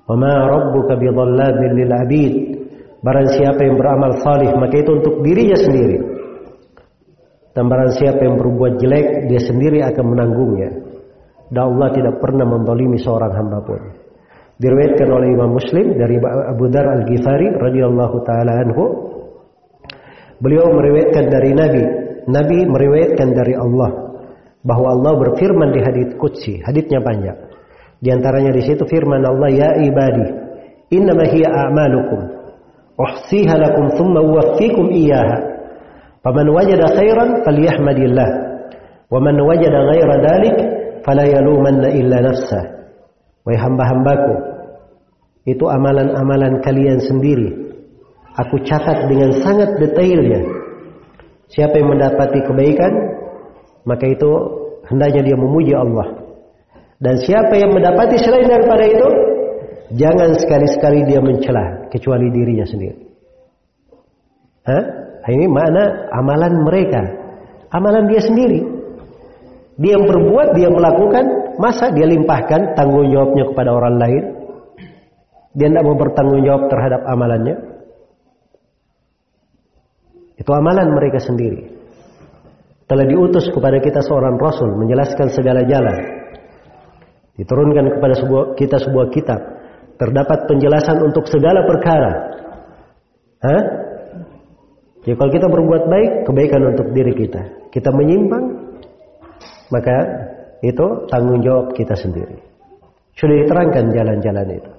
Wa ma rabbuka bidhallamin lil abid. Barang siapa yang beramal salih, maka itu untuk dirinya sendiri. Dan barang siapa yang berbuat jelek, dia sendiri akan menanggungnya. Dan Allah tidak pernah mendolimi seorang hamba pun. Diriwayatkan oleh Imam Muslim dari Abu Dar Al-Ghifari radhiyallahu taala anhu. Beliau meriwayatkan dari Nabi, Nabi meriwayatkan dari Allah bahwa Allah berfirman di hadits qudsi, haditsnya panjang. Di antaranya di situ firman Allah, "Ya ibadi, innama hiya a'malukum uhsiha lakum thumma uwaffikum iyyaha. Faman wajada khairan falyahmadillah, wa man wajada ghaira dhalik fala yalumanna illa nafsah." Wahai hamba-hambaku, itu amalan-amalan kalian sendiri. Aku catat dengan sangat detailnya. Siapa yang mendapati kebaikan, maka itu hendaknya dia memuji Allah. Dan siapa yang mendapati selain daripada itu, jangan sekali-sekali dia mencela kecuali dirinya sendiri. Hah? Ini makna amalan mereka. Amalan dia sendiri. Dia yang berbuat, dia melakukan, masa dia limpahkan tanggung jawabnya kepada orang lain? Dia tidak mau bertanggung jawab terhadap amalannya. Itu amalan mereka sendiri. Telah diutus kepada kita seorang Rasul menjelaskan segala jalan. Diturunkan kepada sebuah, kita sebuah kitab. Terdapat penjelasan untuk segala perkara. Hah? Jadi kalau kita berbuat baik, kebaikan untuk diri kita. Kita menyimpang, maka itu tanggung jawab kita sendiri. Sudah diterangkan jalan-jalan itu.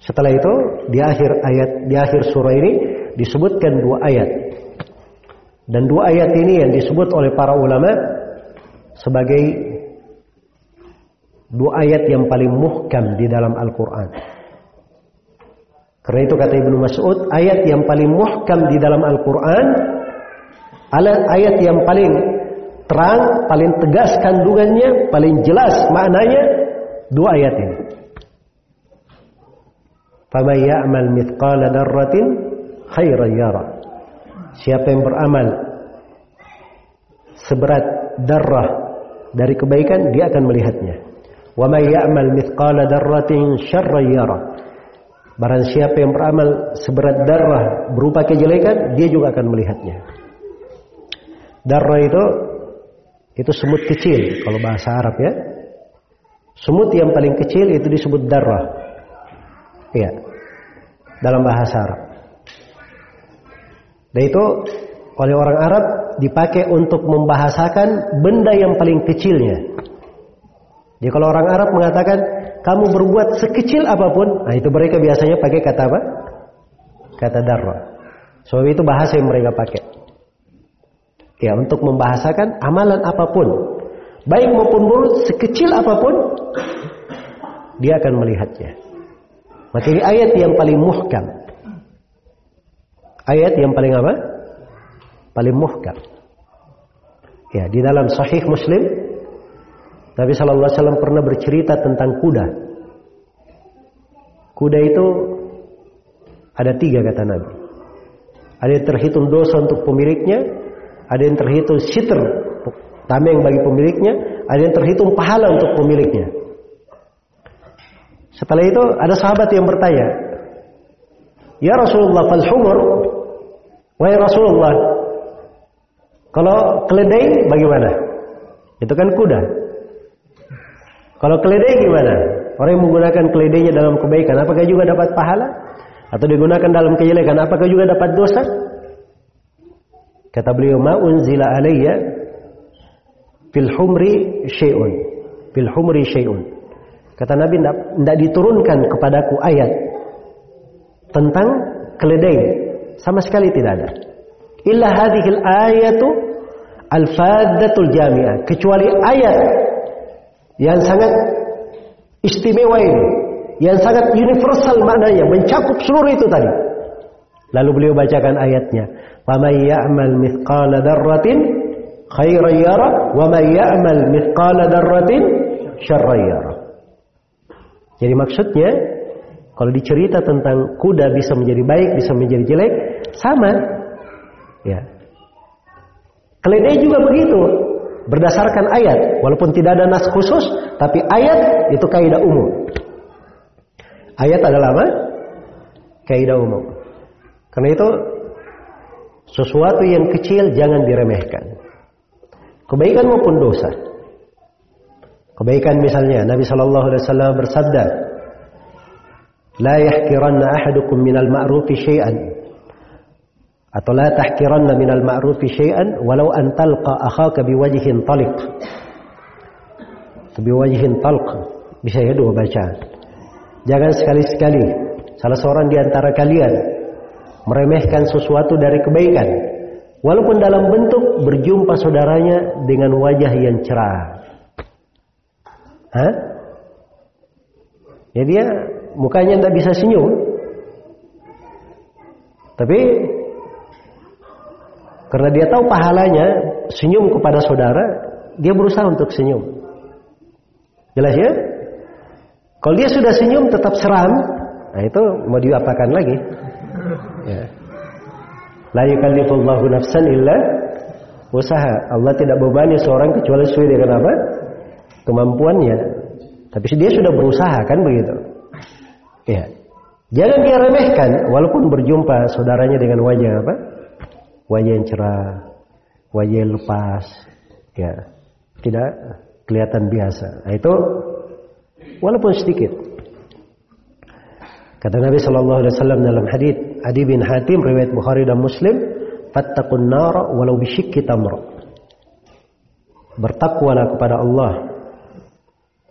Setelah itu di akhir ayat di akhir surah ini disebutkan dua ayat. Dan dua ayat ini yang disebut oleh para ulama sebagai dua ayat yang paling muhkam di dalam Al-Qur'an. Karena itu kata Ibnu Mas'ud, ayat yang paling muhkam di dalam Al-Qur'an ayat yang paling terang, paling tegas kandungannya, paling jelas maknanya dua ayat ini. Faman ya'mal mithqala darratin khairan yara. Siapa yang beramal seberat darah dari kebaikan, dia akan melihatnya. Wa may ya'mal mithqala darratin syarran yara. Barang siapa yang beramal seberat darah berupa kejelekan, dia juga akan melihatnya. Darah itu itu semut kecil kalau bahasa Arab ya. Semut yang paling kecil itu disebut darah. Ya. Dalam bahasa Arab. Dan itu oleh orang Arab dipakai untuk membahasakan benda yang paling kecilnya. Jadi kalau orang Arab mengatakan kamu berbuat sekecil apa pun, nah itu mereka biasanya pakai kata apa? Kata darah. Sebab itu bahasa yang mereka pakai. Ya, untuk membahasakan amalan apa pun, baik maupun buruk, sekecil apa pun, dia akan melihatnya. Maka ini ayat yang paling muhkam. Ayat yang paling apa? Paling muhkam. Ya, di dalam Sahih Muslim, Nabi Shallallahu Alaihi Wasallam pernah bercerita tentang kuda. Kuda itu ada tiga kata Nabi. Ada yang terhitung dosa untuk pemiliknya, ada yang terhitung sitr, tameng bagi pemiliknya, ada yang terhitung pahala untuk pemiliknya. Setelah itu ada sahabat yang bertanya, Ya Rasulullah fal humur, wahai Rasulullah, kalau keledai bagaimana? Itu kan kuda. Kalau keledai gimana? Orang yang menggunakan keledainya dalam kebaikan, apakah juga dapat pahala? Atau digunakan dalam kejelekan, apakah juga dapat dosa? Kata beliau, "Ma unzila alayya fil humri syai'un." Fil humri syai'un. Kata Nabi, tidak diturunkan kepadaku ayat tentang keledai. Sama sekali tidak ada. Illa hadhil ayatu al-faddatul jami'ah. Kecuali ayat yang sangat istimewa ini. yang sangat universal maknanya, mencakup seluruh itu tadi. Lalu beliau bacakan ayatnya, "Faman ya'mal mithqala dzarratin khairan yara wa man ya'mal mithqala dzarratin yara." Jadi maksudnya kalau dicerita tentang kuda bisa menjadi baik, bisa menjadi jelek, sama. Ya. Keledai juga begitu, berdasarkan ayat, walaupun tidak ada nas khusus, tapi ayat itu kaidah umum. Ayat adalah apa? Kaidah umum. Karena itu sesuatu yang kecil jangan diremehkan. Kebaikan maupun dosa. Kebaikan misalnya Nabi Shallallahu Alaihi Wasallam bersabda, "La yahkiranna ahadukum minal ma'rufi syai'an." Atau la tahkiranna minal ma'rufi syai'an walau an talqa akhaka biwajhin taliq. Biwajhin talq. Bisa ya dua baca. Jangan sekali-sekali salah seorang di antara kalian meremehkan sesuatu dari kebaikan walaupun dalam bentuk berjumpa saudaranya dengan wajah yang cerah. Hah? Ya dia mukanya tidak bisa senyum. Tapi karena dia tahu pahalanya senyum kepada saudara, dia berusaha untuk senyum. Jelas ya? Kalau dia sudah senyum tetap seram, nah itu mau diapakan lagi? Ya. La yukallifullahu nafsan illa usaha. Allah tidak bebani seorang kecuali sesuai dengan apa? Kemampuannya. Tapi dia sudah berusaha kan begitu. Ya. Jangan dia remehkan walaupun berjumpa saudaranya dengan wajah apa? Wajah yang cerah, wajah yang lepas, ya. Tidak kelihatan biasa. Nah, itu walaupun sedikit. Kata Nabi Shallallahu Alaihi Wasallam dalam hadis Adi bin Hatim riwayat Bukhari dan Muslim, "Fattaqun nar walau bisyikki tamr." Bertakwalah kepada Allah.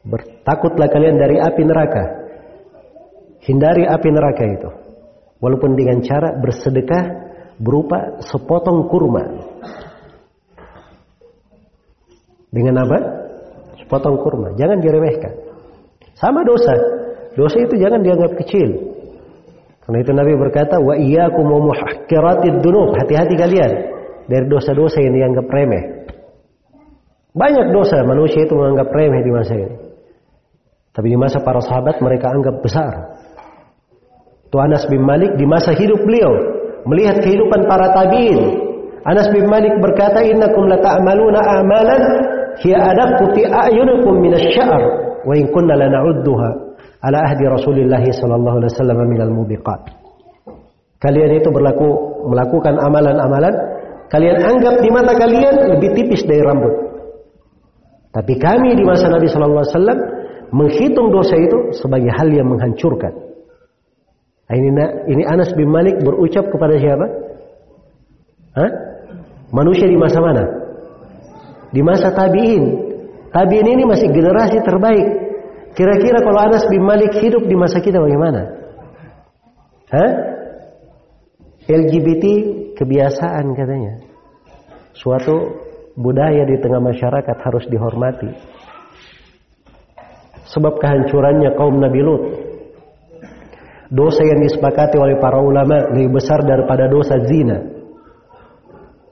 Bertakutlah kalian dari api neraka. Hindari api neraka itu. Walaupun dengan cara bersedekah berupa sepotong kurma. Dengan apa? Sepotong kurma. Jangan diremehkan. Sama dosa. Dosa itu jangan dianggap kecil. Karena itu Nabi berkata, "Wa iyyakum muhaqqiratid dunub." Hati-hati kalian dari dosa-dosa yang dianggap remeh. Banyak dosa manusia itu menganggap remeh di masa ini. Tapi di masa para sahabat mereka anggap besar. Itu Anas bin Malik di masa hidup beliau melihat kehidupan para tabi'in. Anas bin Malik berkata, "Innakum lata'maluna a'malan hiya adaqqu fi a'yunikum min asy-sya'r wa in kunna lana'udduha ala ahdi Rasulillah sallallahu alaihi wasallam minal mubiqat." Kalian itu berlaku melakukan amalan-amalan kalian anggap di mata kalian lebih tipis dari rambut. Tapi kami di masa Nabi sallallahu alaihi wasallam menghitung dosa itu sebagai hal yang menghancurkan. Ini, ini Anas bin Malik berucap kepada siapa? Hah? Manusia di masa mana? Di masa tabi'in. Tabi'in ini masih generasi terbaik. Kira-kira kalau Anas bin Malik hidup di masa kita bagaimana? Hah? LGBT kebiasaan katanya. Suatu budaya di tengah masyarakat harus dihormati. Sebab kehancurannya kaum Nabi Lut. Dosa yang disepakati oleh para ulama lebih besar daripada dosa zina.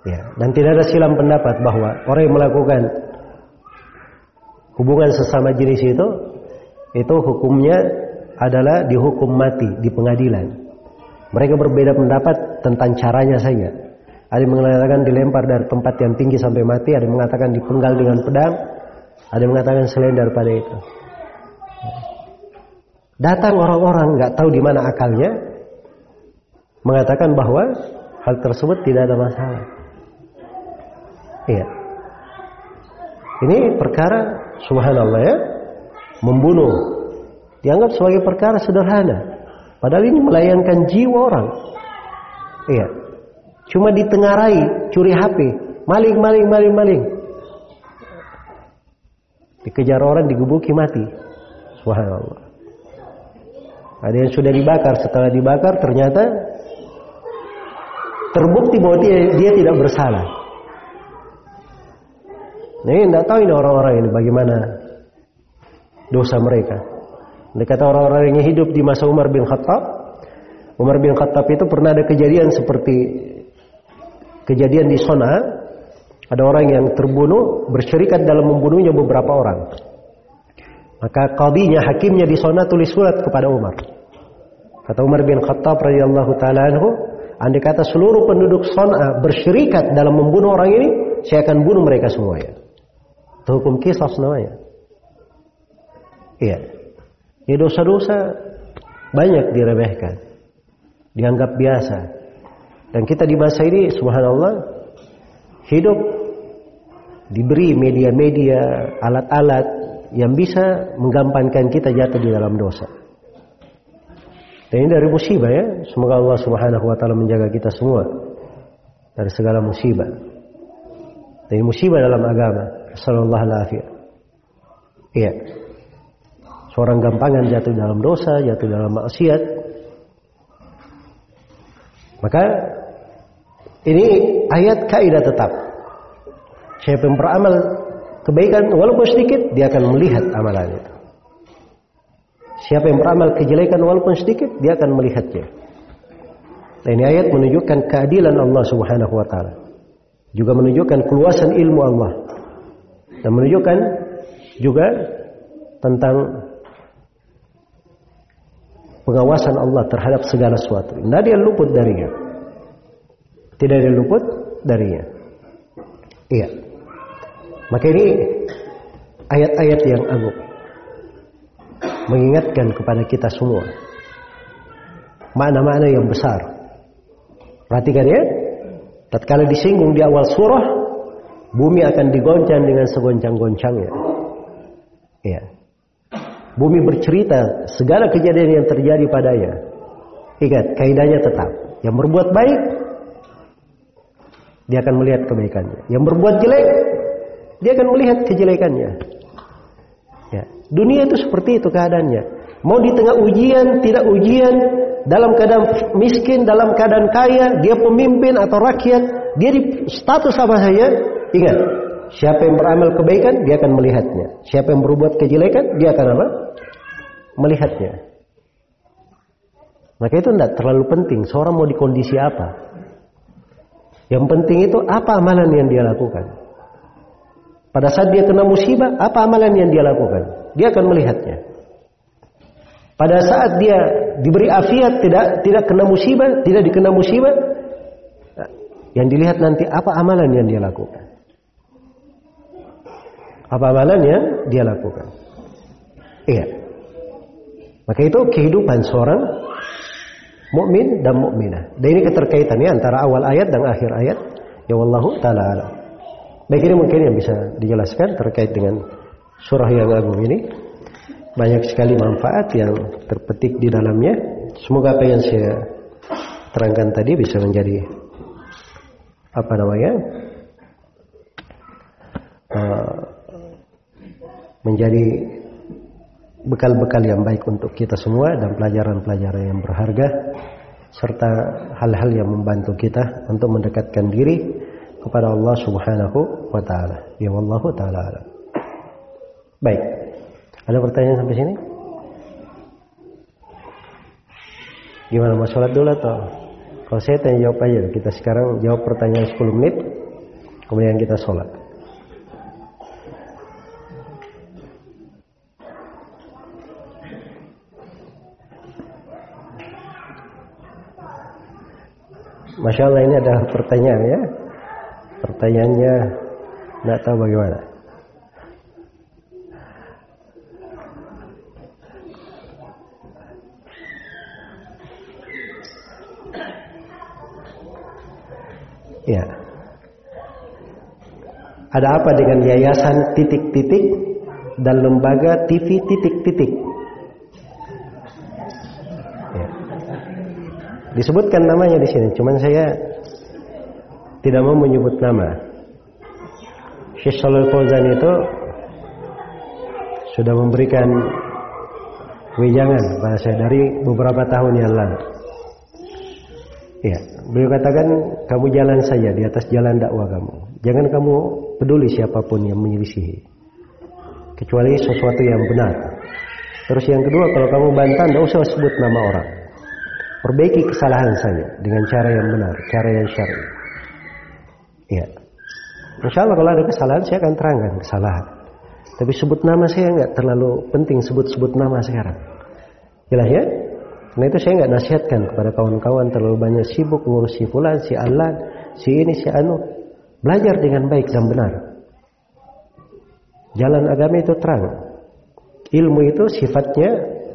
Ya, dan tidak ada silam pendapat bahwa orang yang melakukan hubungan sesama jenis itu itu hukumnya adalah dihukum mati di pengadilan. Mereka berbeda pendapat tentang caranya saja. Ada yang mengatakan dilempar dari tempat yang tinggi sampai mati, ada yang mengatakan dipenggal dengan pedang, ada yang mengatakan selain daripada itu. Datang orang-orang nggak tahu di mana akalnya, mengatakan bahwa hal tersebut tidak ada masalah. Iya. Ini perkara subhanallah ya, membunuh dianggap sebagai perkara sederhana. Padahal ini melayangkan jiwa orang. Iya. Cuma ditengarai, curi HP, maling, maling, maling, maling. Dikejar orang, digebuki mati. Subhanallah. Ada yang sudah dibakar, setelah dibakar ternyata terbukti bahwa dia, dia tidak bersalah. Nah ini tidak tahu ini orang-orang ini bagaimana dosa mereka. Dia kata orang-orang yang hidup di masa Umar bin Khattab, Umar bin Khattab itu pernah ada kejadian seperti kejadian di Sona, ada orang yang terbunuh bersyirikat dalam membunuhnya beberapa orang. Maka qadinya, hakimnya di sana tulis surat kepada Umar. Kata Umar bin Khattab radhiyallahu taala anhu, andai kata seluruh penduduk Sona bersyirikat dalam membunuh orang ini, saya akan bunuh mereka semuanya. Itu hukum kisah namanya. Iya. Ya dosa-dosa banyak diremehkan. Dianggap biasa. Dan kita di masa ini subhanallah hidup diberi media-media, alat-alat yang bisa menggampangkan kita jatuh di dalam dosa. Dan ini dari musibah ya. Semoga Allah Subhanahu wa taala menjaga kita semua dari segala musibah. Dan ini musibah dalam agama. Sallallahu alaihi Iya. Seorang gampangan jatuh dalam dosa, jatuh dalam maksiat. Maka ini ayat kaidah tetap. Siapa yang beramal kebaikan walaupun sedikit, dia akan melihat amalannya. Siapa yang beramal kejelekan walaupun sedikit, dia akan melihatnya. Dan ini ayat menunjukkan keadilan Allah Subhanahu wa taala. Juga menunjukkan keluasan ilmu Allah. Dan menunjukkan juga tentang pengawasan Allah terhadap segala sesuatu. Tidak yang luput darinya. Tidak ada yang luput darinya. Iya. Maka ini ayat-ayat yang agung mengingatkan kepada kita semua makna-makna yang besar. Perhatikan ya, tatkala disinggung di awal surah, bumi akan digoncang dengan segoncang-goncangnya. Ya. Bumi bercerita segala kejadian yang terjadi padanya. Ingat, kaidahnya tetap. Yang berbuat baik, dia akan melihat kebaikannya. Yang berbuat jelek, dia akan melihat kejelekannya. Ya. Dunia itu seperti itu keadaannya. Mau di tengah ujian, tidak ujian, dalam keadaan miskin, dalam keadaan kaya, dia pemimpin atau rakyat, dia di status apa saja, ingat, siapa yang beramal kebaikan, dia akan melihatnya. Siapa yang berbuat kejelekan, dia akan apa? Melihatnya. Maka itu tidak terlalu penting. Seorang mau di kondisi apa. Yang penting itu apa amalan yang dia lakukan. Pada saat dia kena musibah, apa amalan yang dia lakukan? Dia akan melihatnya. Pada saat dia diberi afiat, tidak tidak kena musibah, tidak dikena musibah, yang dilihat nanti apa amalan yang dia lakukan. Apa amalan yang dia lakukan? Iya. Maka itu kehidupan seorang mukmin dan mukminah. Dan ini keterkaitannya antara awal ayat dan akhir ayat. Ya wallahu taala alam. Baik ini mungkin yang bisa dijelaskan terkait dengan surah yang agung ini. Banyak sekali manfaat yang terpetik di dalamnya. Semoga apa yang saya terangkan tadi bisa menjadi apa namanya uh, menjadi bekal-bekal yang baik untuk kita semua dan pelajaran-pelajaran yang berharga serta hal-hal yang membantu kita untuk mendekatkan diri kepada Allah Subhanahu wa taala. Ya wallahu taala. Baik. Ada pertanyaan sampai sini? Gimana mau sholat dulu atau? Kalau saya tanya jawab aja. Kita sekarang jawab pertanyaan 10 menit. Kemudian kita sholat. Masya Allah ini ada pertanyaan ya. Pertanyaannya tidak tahu bagaimana. Ya. Ada apa dengan yayasan titik-titik dan lembaga TV titik-titik? Ya. Disebutkan namanya di sini, cuman saya tidak mau menyebut nama. Syekh Shalal Fauzan itu sudah memberikan wejangan pada saya dari beberapa tahun yang lalu. Ya, beliau katakan kamu jalan saja di atas jalan dakwah kamu. Jangan kamu peduli siapa pun yang menyelisihi. Kecuali sesuatu yang benar. Terus yang kedua, kalau kamu bantah, tidak usah sebut nama orang. Perbaiki kesalahan saja dengan cara yang benar, cara yang syar'i. Iya. Insya Allah kalau ada kesalahan saya akan terangkan kesalahan. Tapi sebut nama saya nggak terlalu penting sebut-sebut nama sekarang. Jelas ya? Karena itu saya nggak nasihatkan kepada kawan-kawan terlalu banyak sibuk ngurus si fulan, si alat, si ini, si anu. Belajar dengan baik dan benar. Jalan agama itu terang. Ilmu itu sifatnya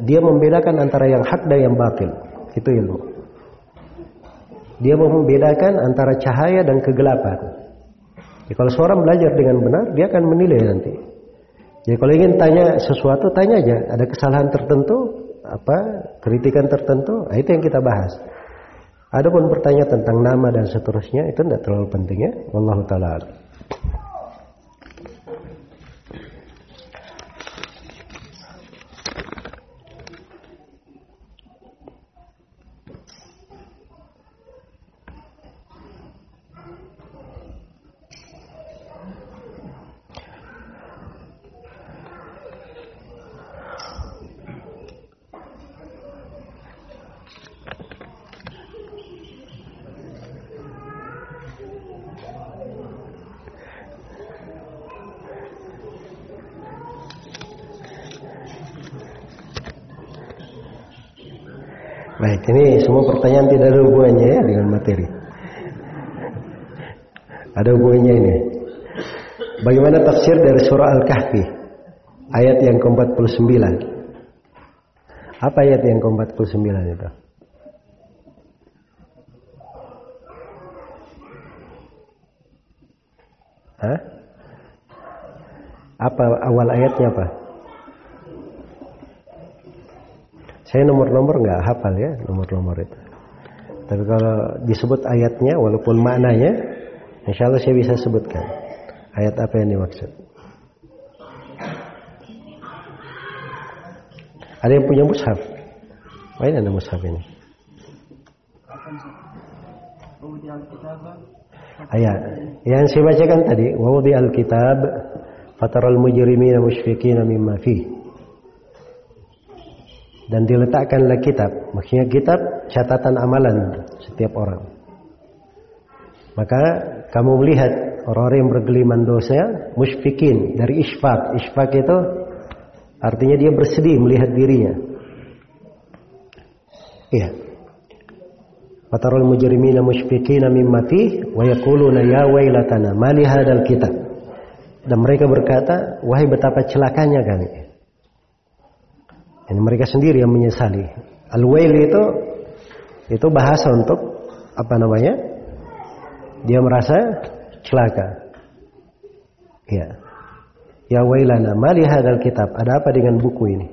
dia membedakan antara yang hak dan yang batil. Itu ilmu. Dia membedakan antara cahaya dan kegelapan. Jadi kalau seorang belajar dengan benar, dia akan menilai nanti. Jadi kalau ingin tanya sesuatu, tanya aja. Ada kesalahan tertentu, apa kritikan tertentu, nah itu yang kita bahas. Adapun pertanyaan tentang nama dan seterusnya itu tidak terlalu penting ya. Wallahu taala. Baik, ini semua pertanyaan tidak ada hubungannya ya dengan materi. Ada hubungannya ini. Bagaimana tafsir dari surah Al-Kahfi? Ayat yang ke-49. Apa ayat yang ke-49 itu? Hah? Apa awal ayatnya apa? Saya nomor-nomor nggak hafal ya nomor-nomor itu. Tapi kalau disebut ayatnya walaupun maknanya, insya Allah saya bisa sebutkan ayat apa yang dimaksud. Ada yang punya mushaf? Mana ada mushaf ini? Ayat yang saya bacakan tadi, wa al-kitab fataral mujrimina musyfiqina mimma fihi dan diletakkanlah kitab. Maksudnya kitab catatan amalan setiap orang. Maka kamu melihat orang-orang yang bergeliman dosa musyfikin dari isfak. Isfak itu artinya dia bersedih melihat dirinya. Iya. Fatarul mujrimina musyfikina mimma fih wa yaquluna ya wailatana ma li hadzal kitab. Dan mereka berkata, wahai betapa celakanya kami. Ini mereka sendiri yang menyesali. Al-wail itu itu bahasa untuk apa namanya? Dia merasa celaka. Ya. Ya wailana, ma li hadzal kitab? Ada apa dengan buku ini?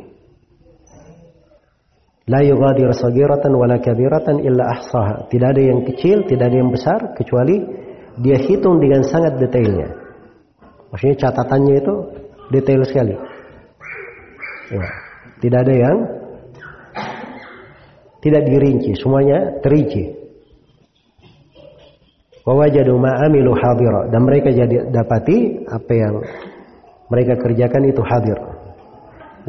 La yughadiru saghiratan wala kabiratan illa ahsaha. Tidak ada yang kecil, tidak ada yang besar kecuali dia hitung dengan sangat detailnya. Maksudnya catatannya itu detail sekali. Ya. Tidak ada yang tidak dirinci, semuanya terinci. Wawajadu ma'amilu hadira dan mereka jadi dapati apa yang mereka kerjakan itu hadir.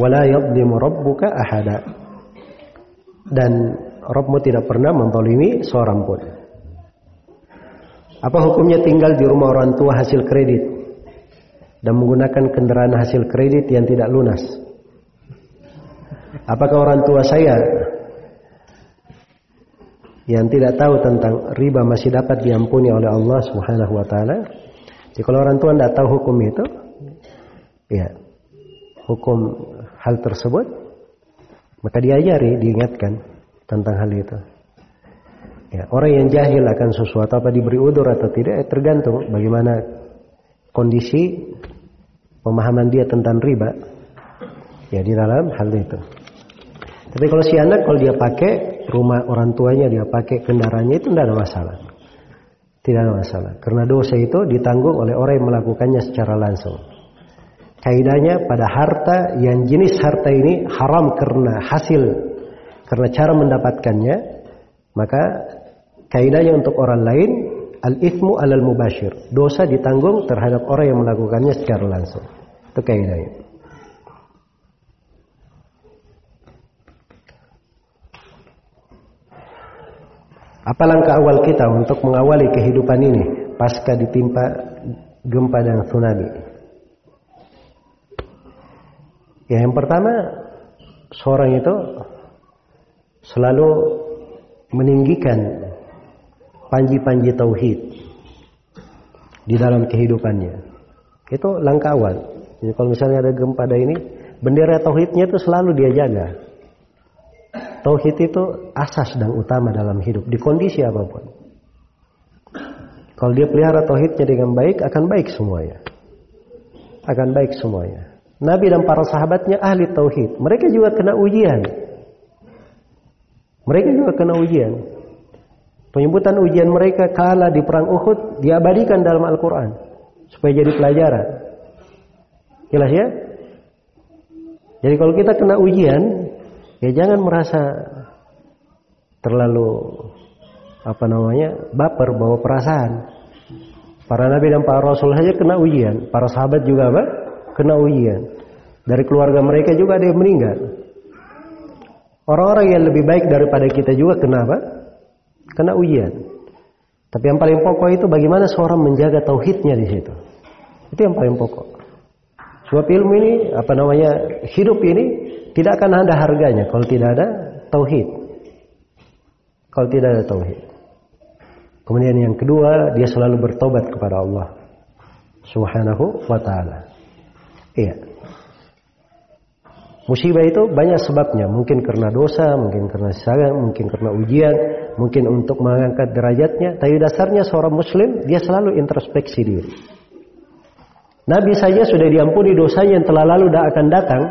Wala yadlimu rabbuka ahada. Dan Rabbmu tidak pernah menzalimi seorang pun. Apa hukumnya tinggal di rumah orang tua hasil kredit dan menggunakan kendaraan hasil kredit yang tidak lunas? Apakah orang tua saya yang tidak tahu tentang riba masih dapat diampuni oleh Allah Subhanahu wa taala? Jadi kalau orang tua tidak tahu hukum itu, ya hukum hal tersebut, maka diajari, diingatkan tentang hal itu. Ya, orang yang jahil akan sesuatu apa diberi udur atau tidak, eh, tergantung bagaimana kondisi pemahaman dia tentang riba. Ya di dalam hal itu. Tapi kalau si anak kalau dia pakai rumah orang tuanya dia pakai kendaraannya itu tidak ada masalah. Tidak ada masalah. Karena dosa itu ditanggung oleh orang yang melakukannya secara langsung. Kaidahnya pada harta yang jenis harta ini haram karena hasil karena cara mendapatkannya, maka kaidahnya untuk orang lain al-ithmu alal mubashir. Dosa ditanggung terhadap orang yang melakukannya secara langsung. Itu kaidahnya. Apa langkah awal kita untuk mengawali kehidupan ini pasca ditimpa gempa dan tsunami? Ya, yang pertama, seorang itu selalu meninggikan panji-panji tauhid di dalam kehidupannya. Itu langkah awal. Jadi kalau misalnya ada gempa ada ini, bendera tauhidnya itu selalu dia jaga. Tauhid itu asas dan utama dalam hidup di kondisi apa pun. Kalau dia pelihara tauhidnya dengan baik, akan baik semuanya. Akan baik semuanya. Nabi dan para sahabatnya ahli tauhid. Mereka juga kena ujian. Mereka juga kena ujian. Penyebutan ujian mereka kala di perang Uhud diabadikan dalam Al-Quran. Supaya jadi pelajaran. Jelas ya? Jadi kalau kita kena ujian, ya jangan merasa terlalu apa namanya baper bawa perasaan. Para nabi dan para rasul saja kena ujian, para sahabat juga apa? Kena ujian. Dari keluarga mereka juga ada yang meninggal. Orang-orang yang lebih baik daripada kita juga kenapa? Kena ujian. Tapi yang paling pokok itu bagaimana seorang menjaga tauhidnya di situ. Itu yang paling pokok. Sebab ilmu ini apa namanya hidup ini tidak akan ada harganya kalau tidak ada tauhid. Kalau tidak ada tauhid. Kemudian yang kedua, dia selalu bertobat kepada Allah Subhanahu wa taala. Iya. Musibah itu banyak sebabnya, mungkin karena dosa, mungkin karena sayang, mungkin karena ujian, mungkin untuk mengangkat derajatnya. Tapi dasarnya seorang muslim dia selalu introspeksi diri. Nabi saja sudah diampuni dosanya yang telah lalu dan akan datang.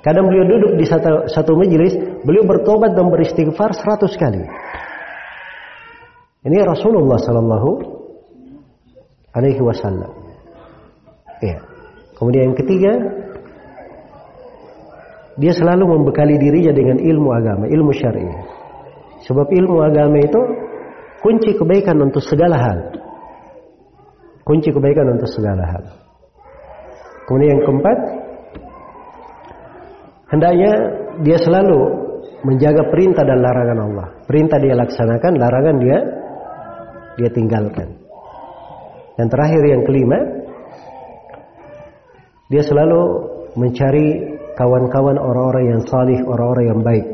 Kadang beliau duduk di satu, satu majelis, beliau bertobat dan beristighfar seratus kali. Ini Rasulullah Sallallahu Alaihi Wasallam. Ya. Kemudian yang ketiga, dia selalu membekali dirinya dengan ilmu agama, ilmu syar'i. Sebab ilmu agama itu kunci kebaikan untuk segala hal. Kunci kebaikan untuk segala hal. Kemudian yang keempat, hendaknya dia selalu menjaga perintah dan larangan Allah. Perintah dia laksanakan, larangan dia dia tinggalkan. Dan terakhir yang kelima, dia selalu mencari kawan-kawan orang-orang yang salih, orang-orang yang baik.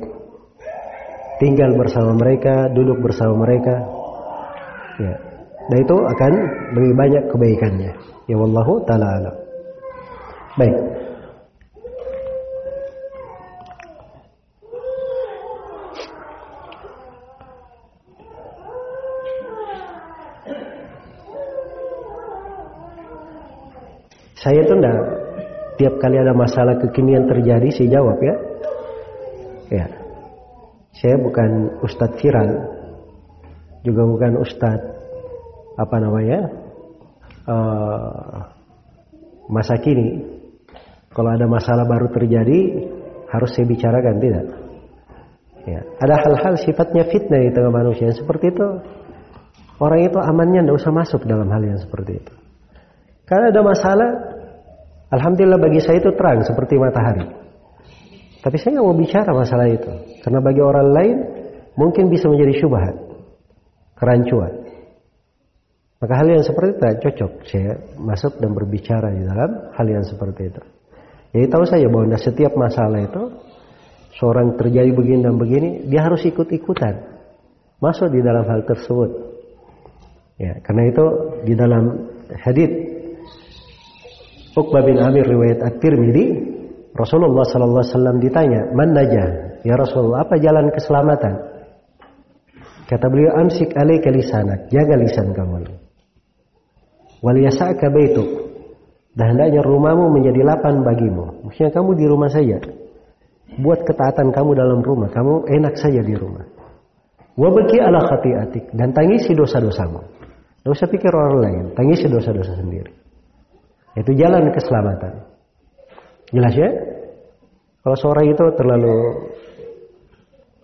Tinggal bersama mereka, duduk bersama mereka. Ya. Dan itu akan lebih banyak kebaikannya. Ya wallahu taala alam. Baik. Saya tuh enggak tiap kali ada masalah kekinian terjadi saya jawab ya. Ya. Saya bukan ustadz viral. Juga bukan ustadz apa namanya? Uh, masa kini. Kalau ada masalah baru terjadi harus saya bicarakan tidak? Ya. Ada hal-hal sifatnya fitnah di tengah manusia seperti itu. Orang itu amannya tidak usah masuk dalam hal yang seperti itu. Karena ada masalah, Alhamdulillah bagi saya itu terang seperti matahari. Tapi saya nggak mau bicara masalah itu. Karena bagi orang lain mungkin bisa menjadi syubhat. Kerancuan. Maka hal yang seperti itu tidak cocok saya masuk dan berbicara di dalam hal yang seperti itu. Jadi tahu saya bahwa setiap masalah itu seorang terjadi begini dan begini, dia harus ikut-ikutan masuk di dalam hal tersebut. Ya, karena itu di dalam hadis Uqbah bin Amir riwayat At-Tirmidzi, Rasulullah sallallahu alaihi wasallam ditanya, "Man najah?" Ya Rasulullah, apa jalan keselamatan? Kata beliau, "Amsik alaika lisanak." Jaga lisan kamu. Wal yasa'ka baituk. Dan hendaknya rumahmu menjadi lapan bagimu. Maksudnya kamu di rumah saja. Buat ketaatan kamu dalam rumah. Kamu enak saja di rumah. Wabaki ala khati'atik. Dan tangisi dosa-dosamu. Tidak usah pikir orang lain. Tangisi dosa-dosa sendiri. Itu jalan keselamatan. Jelas ya? Kalau seorang itu terlalu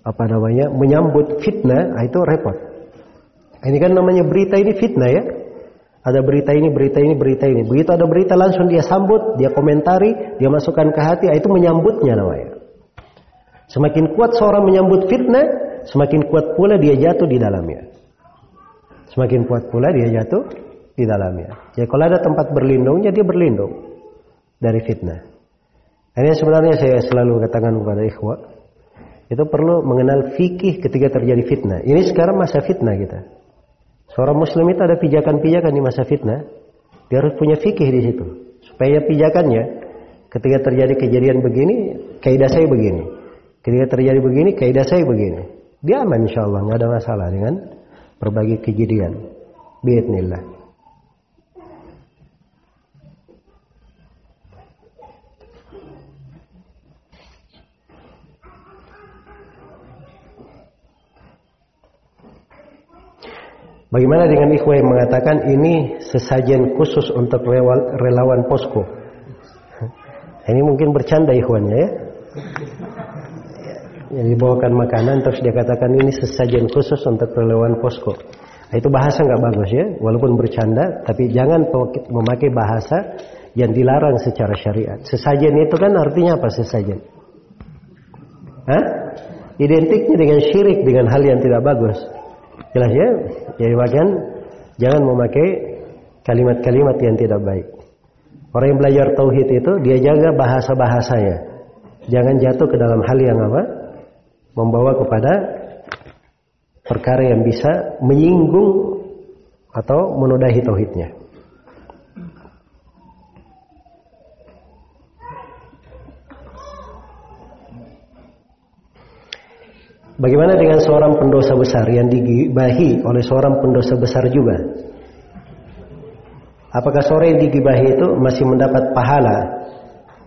apa namanya menyambut fitnah, itu repot. Ini kan namanya berita ini fitnah ya. Ada berita ini, berita ini, berita ini. Begitu ada berita langsung dia sambut, dia komentari, dia masukkan ke hati, itu menyambutnya namanya. Semakin kuat seorang menyambut fitnah, semakin kuat pula dia jatuh di dalamnya. Semakin kuat pula dia jatuh di dalamnya. Ya kalau ada tempat berlindungnya dia berlindung dari fitnah. Ini sebenarnya saya selalu katakan kepada ikhwah, itu perlu mengenal fikih ketika terjadi fitnah. Ini sekarang masa fitnah kita. Seorang muslim itu ada pijakan-pijakan di masa fitnah. Dia harus punya fikih di situ. Supaya pijakannya ketika terjadi kejadian begini, kaidah saya begini. Ketika terjadi begini, kaidah saya begini. Dia aman insya Allah, nggak ada masalah dengan berbagai kejadian. Bismillah. Bagaimana dengan ikhwah yang mengatakan ini sesajen khusus untuk relawan posko? Ini mungkin bercanda ikhwannya ya. Yang dibawakan makanan terus dia katakan ini sesajen khusus untuk relawan posko. Nah, itu bahasa nggak bagus ya, walaupun bercanda, tapi jangan memakai bahasa yang dilarang secara syariat. Sesajen itu kan artinya apa sesajen? Hah? Identiknya dengan syirik, dengan hal yang tidak bagus. Jelas ya? Jadi bagian jangan memakai kalimat-kalimat yang tidak baik. Orang yang belajar tauhid itu dia jaga bahasa-bahasanya. Jangan jatuh ke dalam hal yang apa? Membawa kepada perkara yang bisa menyinggung atau menodai tauhidnya. Bagaimana dengan seorang pendosa besar yang digibahi oleh seorang pendosa besar juga? Apakah seorang yang digibahi itu masih mendapat pahala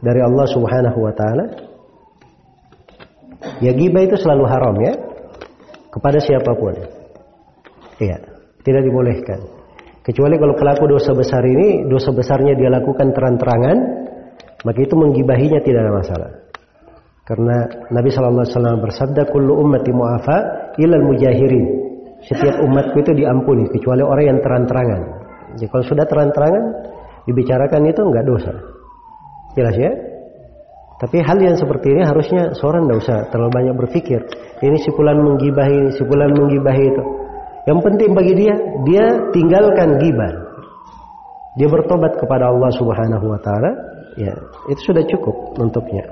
dari Allah Subhanahu wa taala? Ya gibah itu selalu haram ya kepada siapa pun. Iya, tidak dibolehkan. Kecuali kalau pelaku dosa besar ini dosa besarnya dia lakukan terang-terangan, maka itu menggibahinya tidak ada masalah. Karena Nabi Shallallahu Alaihi Wasallam bersabda, "Kullu ummati mu'afa ilal mujahirin." Setiap umatku itu diampuni kecuali orang yang terang-terangan. Jadi kalau sudah terang-terangan dibicarakan itu enggak dosa. Jelas ya? Tapi hal yang seperti ini harusnya seorang tidak usah terlalu banyak berpikir. Ini si fulan menggibahi, si fulan menggibahi itu. Yang penting bagi dia, dia tinggalkan gibah. Dia bertobat kepada Allah Subhanahu wa taala, ya, itu sudah cukup untuknya.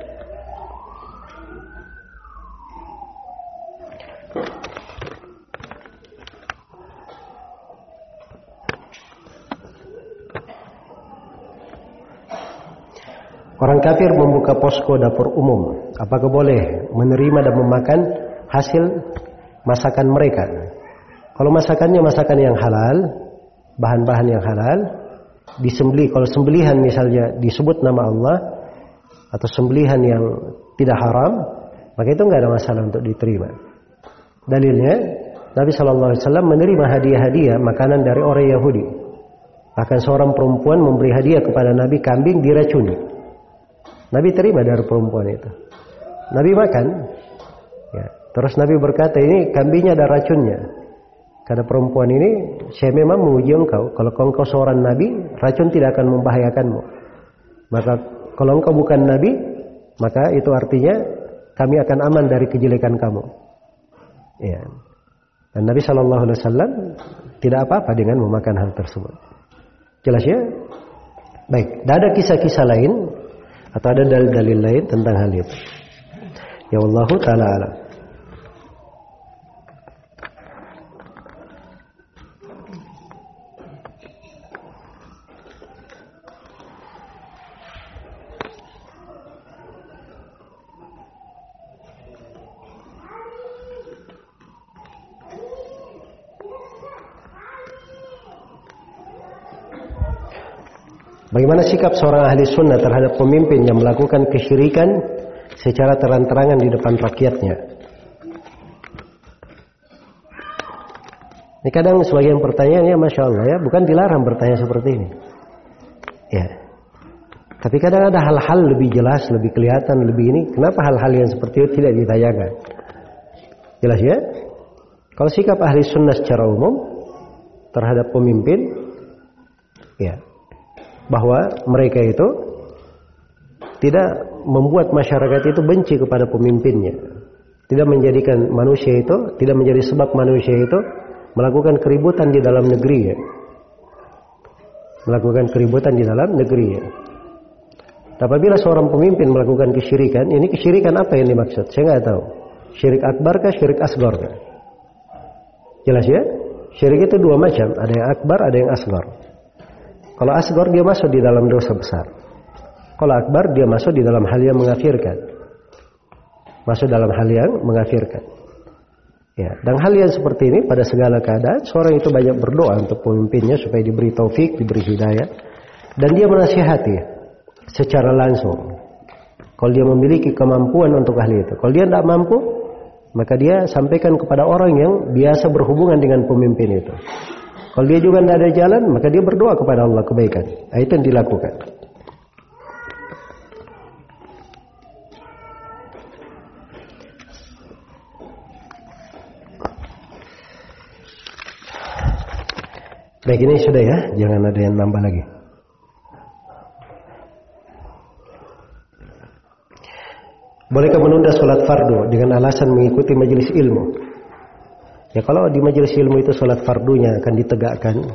Orang kafir membuka posko dapur umum. Apakah boleh menerima dan memakan hasil masakan mereka? Kalau masakannya masakan yang halal, bahan-bahan yang halal, disembeli. Kalau sembelihan misalnya disebut nama Allah atau sembelihan yang tidak haram, maka itu nggak ada masalah untuk diterima. Dalilnya Nabi Shallallahu Alaihi Wasallam menerima hadiah-hadiah makanan dari orang Yahudi. Bahkan seorang perempuan memberi hadiah kepada Nabi kambing diracuni. Nabi terima dari perempuan itu. Nabi makan. Ya. Terus Nabi berkata ini kambingnya ada racunnya. Karena perempuan ini saya memang menguji engkau. Kalau engkau seorang nabi, racun tidak akan membahayakanmu. Maka kalau engkau bukan nabi, maka itu artinya kami akan aman dari kejelekan kamu. Ya. Dan Nabi Shallallahu Alaihi Wasallam tidak apa-apa dengan memakan hal tersebut. Jelas ya? Baik, tidak ada kisah-kisah lain atau ada dalil-dalil lain tentang hal itu? Ya Allah taala alam. Bagaimana sikap seorang ahli sunnah terhadap pemimpin yang melakukan kesyirikan secara terang-terangan di depan rakyatnya? Ini kadang sebagian pertanyaannya Masya Allah ya, bukan dilarang bertanya seperti ini. Ya. Tapi kadang ada hal-hal lebih jelas, lebih kelihatan, lebih ini. Kenapa hal-hal yang seperti itu tidak ditanyakan? Jelas ya? Kalau sikap ahli sunnah secara umum terhadap pemimpin, ya bahwa mereka itu tidak membuat masyarakat itu benci kepada pemimpinnya. tidak menjadikan manusia itu, tidak menjadi sebab manusia itu melakukan keributan di dalam negeri ya. Melakukan keributan di dalam negeri ya. Apabila seorang pemimpin melakukan kesyirikan, ini kesyirikan apa yang dimaksud? Saya nggak tahu. Syirik akbar kah, syirik asgor kah? Jelas ya? Syirik itu dua macam, ada yang akbar, ada yang asgor. Kalau asgor dia masuk di dalam dosa besar. Kalau akbar dia masuk di dalam hal yang mengafirkan. Masuk dalam hal yang mengafirkan. Ya, dan hal yang seperti ini pada segala keadaan seorang itu banyak berdoa untuk pemimpinnya supaya diberi taufik, diberi hidayah dan dia menasihati secara langsung. Kalau dia memiliki kemampuan untuk hal itu. Kalau dia tidak mampu, maka dia sampaikan kepada orang yang biasa berhubungan dengan pemimpin itu. Kalau dia juga tidak ada jalan, maka dia berdoa kepada Allah kebaikan. Nah, itu yang dilakukan. Baik ini sudah ya, jangan ada yang nambah lagi. Bolehkah menunda sholat fardu dengan alasan mengikuti majelis ilmu? Ya kalau di majelis ilmu itu sholat fardunya akan ditegakkan,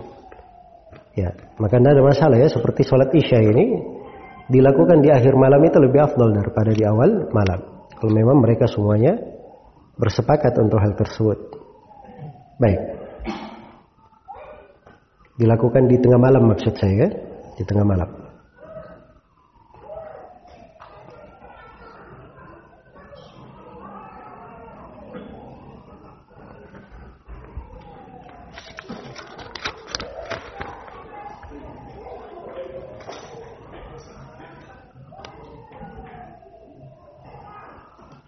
ya maka tidak ada masalah ya. Seperti sholat isya ini dilakukan di akhir malam itu lebih afdol daripada di awal malam. Kalau memang mereka semuanya bersepakat untuk hal tersebut. Baik. Dilakukan di tengah malam maksud saya, di tengah malam.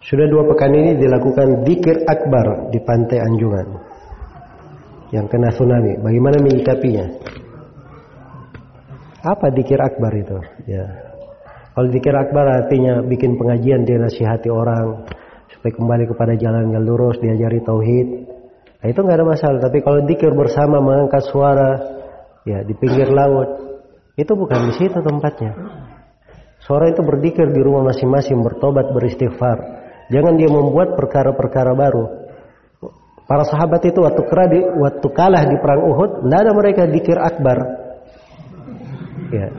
Sudah dua pekan ini dilakukan dikir akbar di pantai Anjungan yang kena tsunami. Bagaimana menyikapinya? Apa dikir akbar itu? Ya. Kalau dikir akbar artinya bikin pengajian dia nasihati orang supaya kembali kepada jalan yang lurus, diajari tauhid. Nah, itu nggak ada masalah. Tapi kalau dikir bersama mengangkat suara ya di pinggir laut, itu bukan di situ tempatnya. Seorang itu berdikir di rumah masing-masing, bertobat, beristighfar. Jangan dia membuat perkara-perkara baru. Para sahabat itu waktu keradi, waktu kalah di perang Uhud, tidak ada mereka dikir akbar. Ya,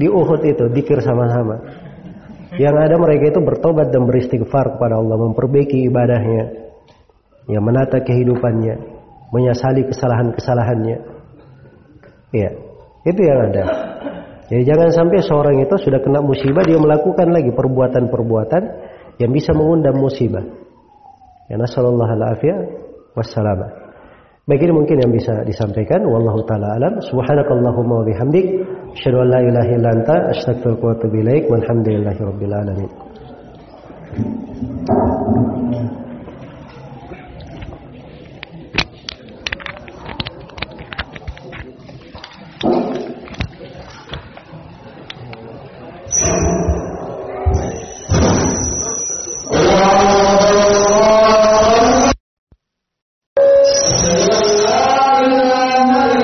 di Uhud itu dikir sama-sama. Yang ada mereka itu bertobat dan beristighfar kepada Allah, memperbaiki ibadahnya, ya menata kehidupannya, menyesali kesalahan-kesalahannya. Ya, itu yang ada. Jadi jangan sampai seorang itu sudah kena musibah dia melakukan lagi perbuatan-perbuatan yang bisa mengundang musibah. Ya nasallallahu alaihi wassalam. Baik ini mungkin yang bisa disampaikan wallahu taala alam. Subhanakallahumma wa bihamdik asyhadu an la ilaha illa anta astaghfiruka wa atubu ilaik. Walhamdulillahirabbil alamin.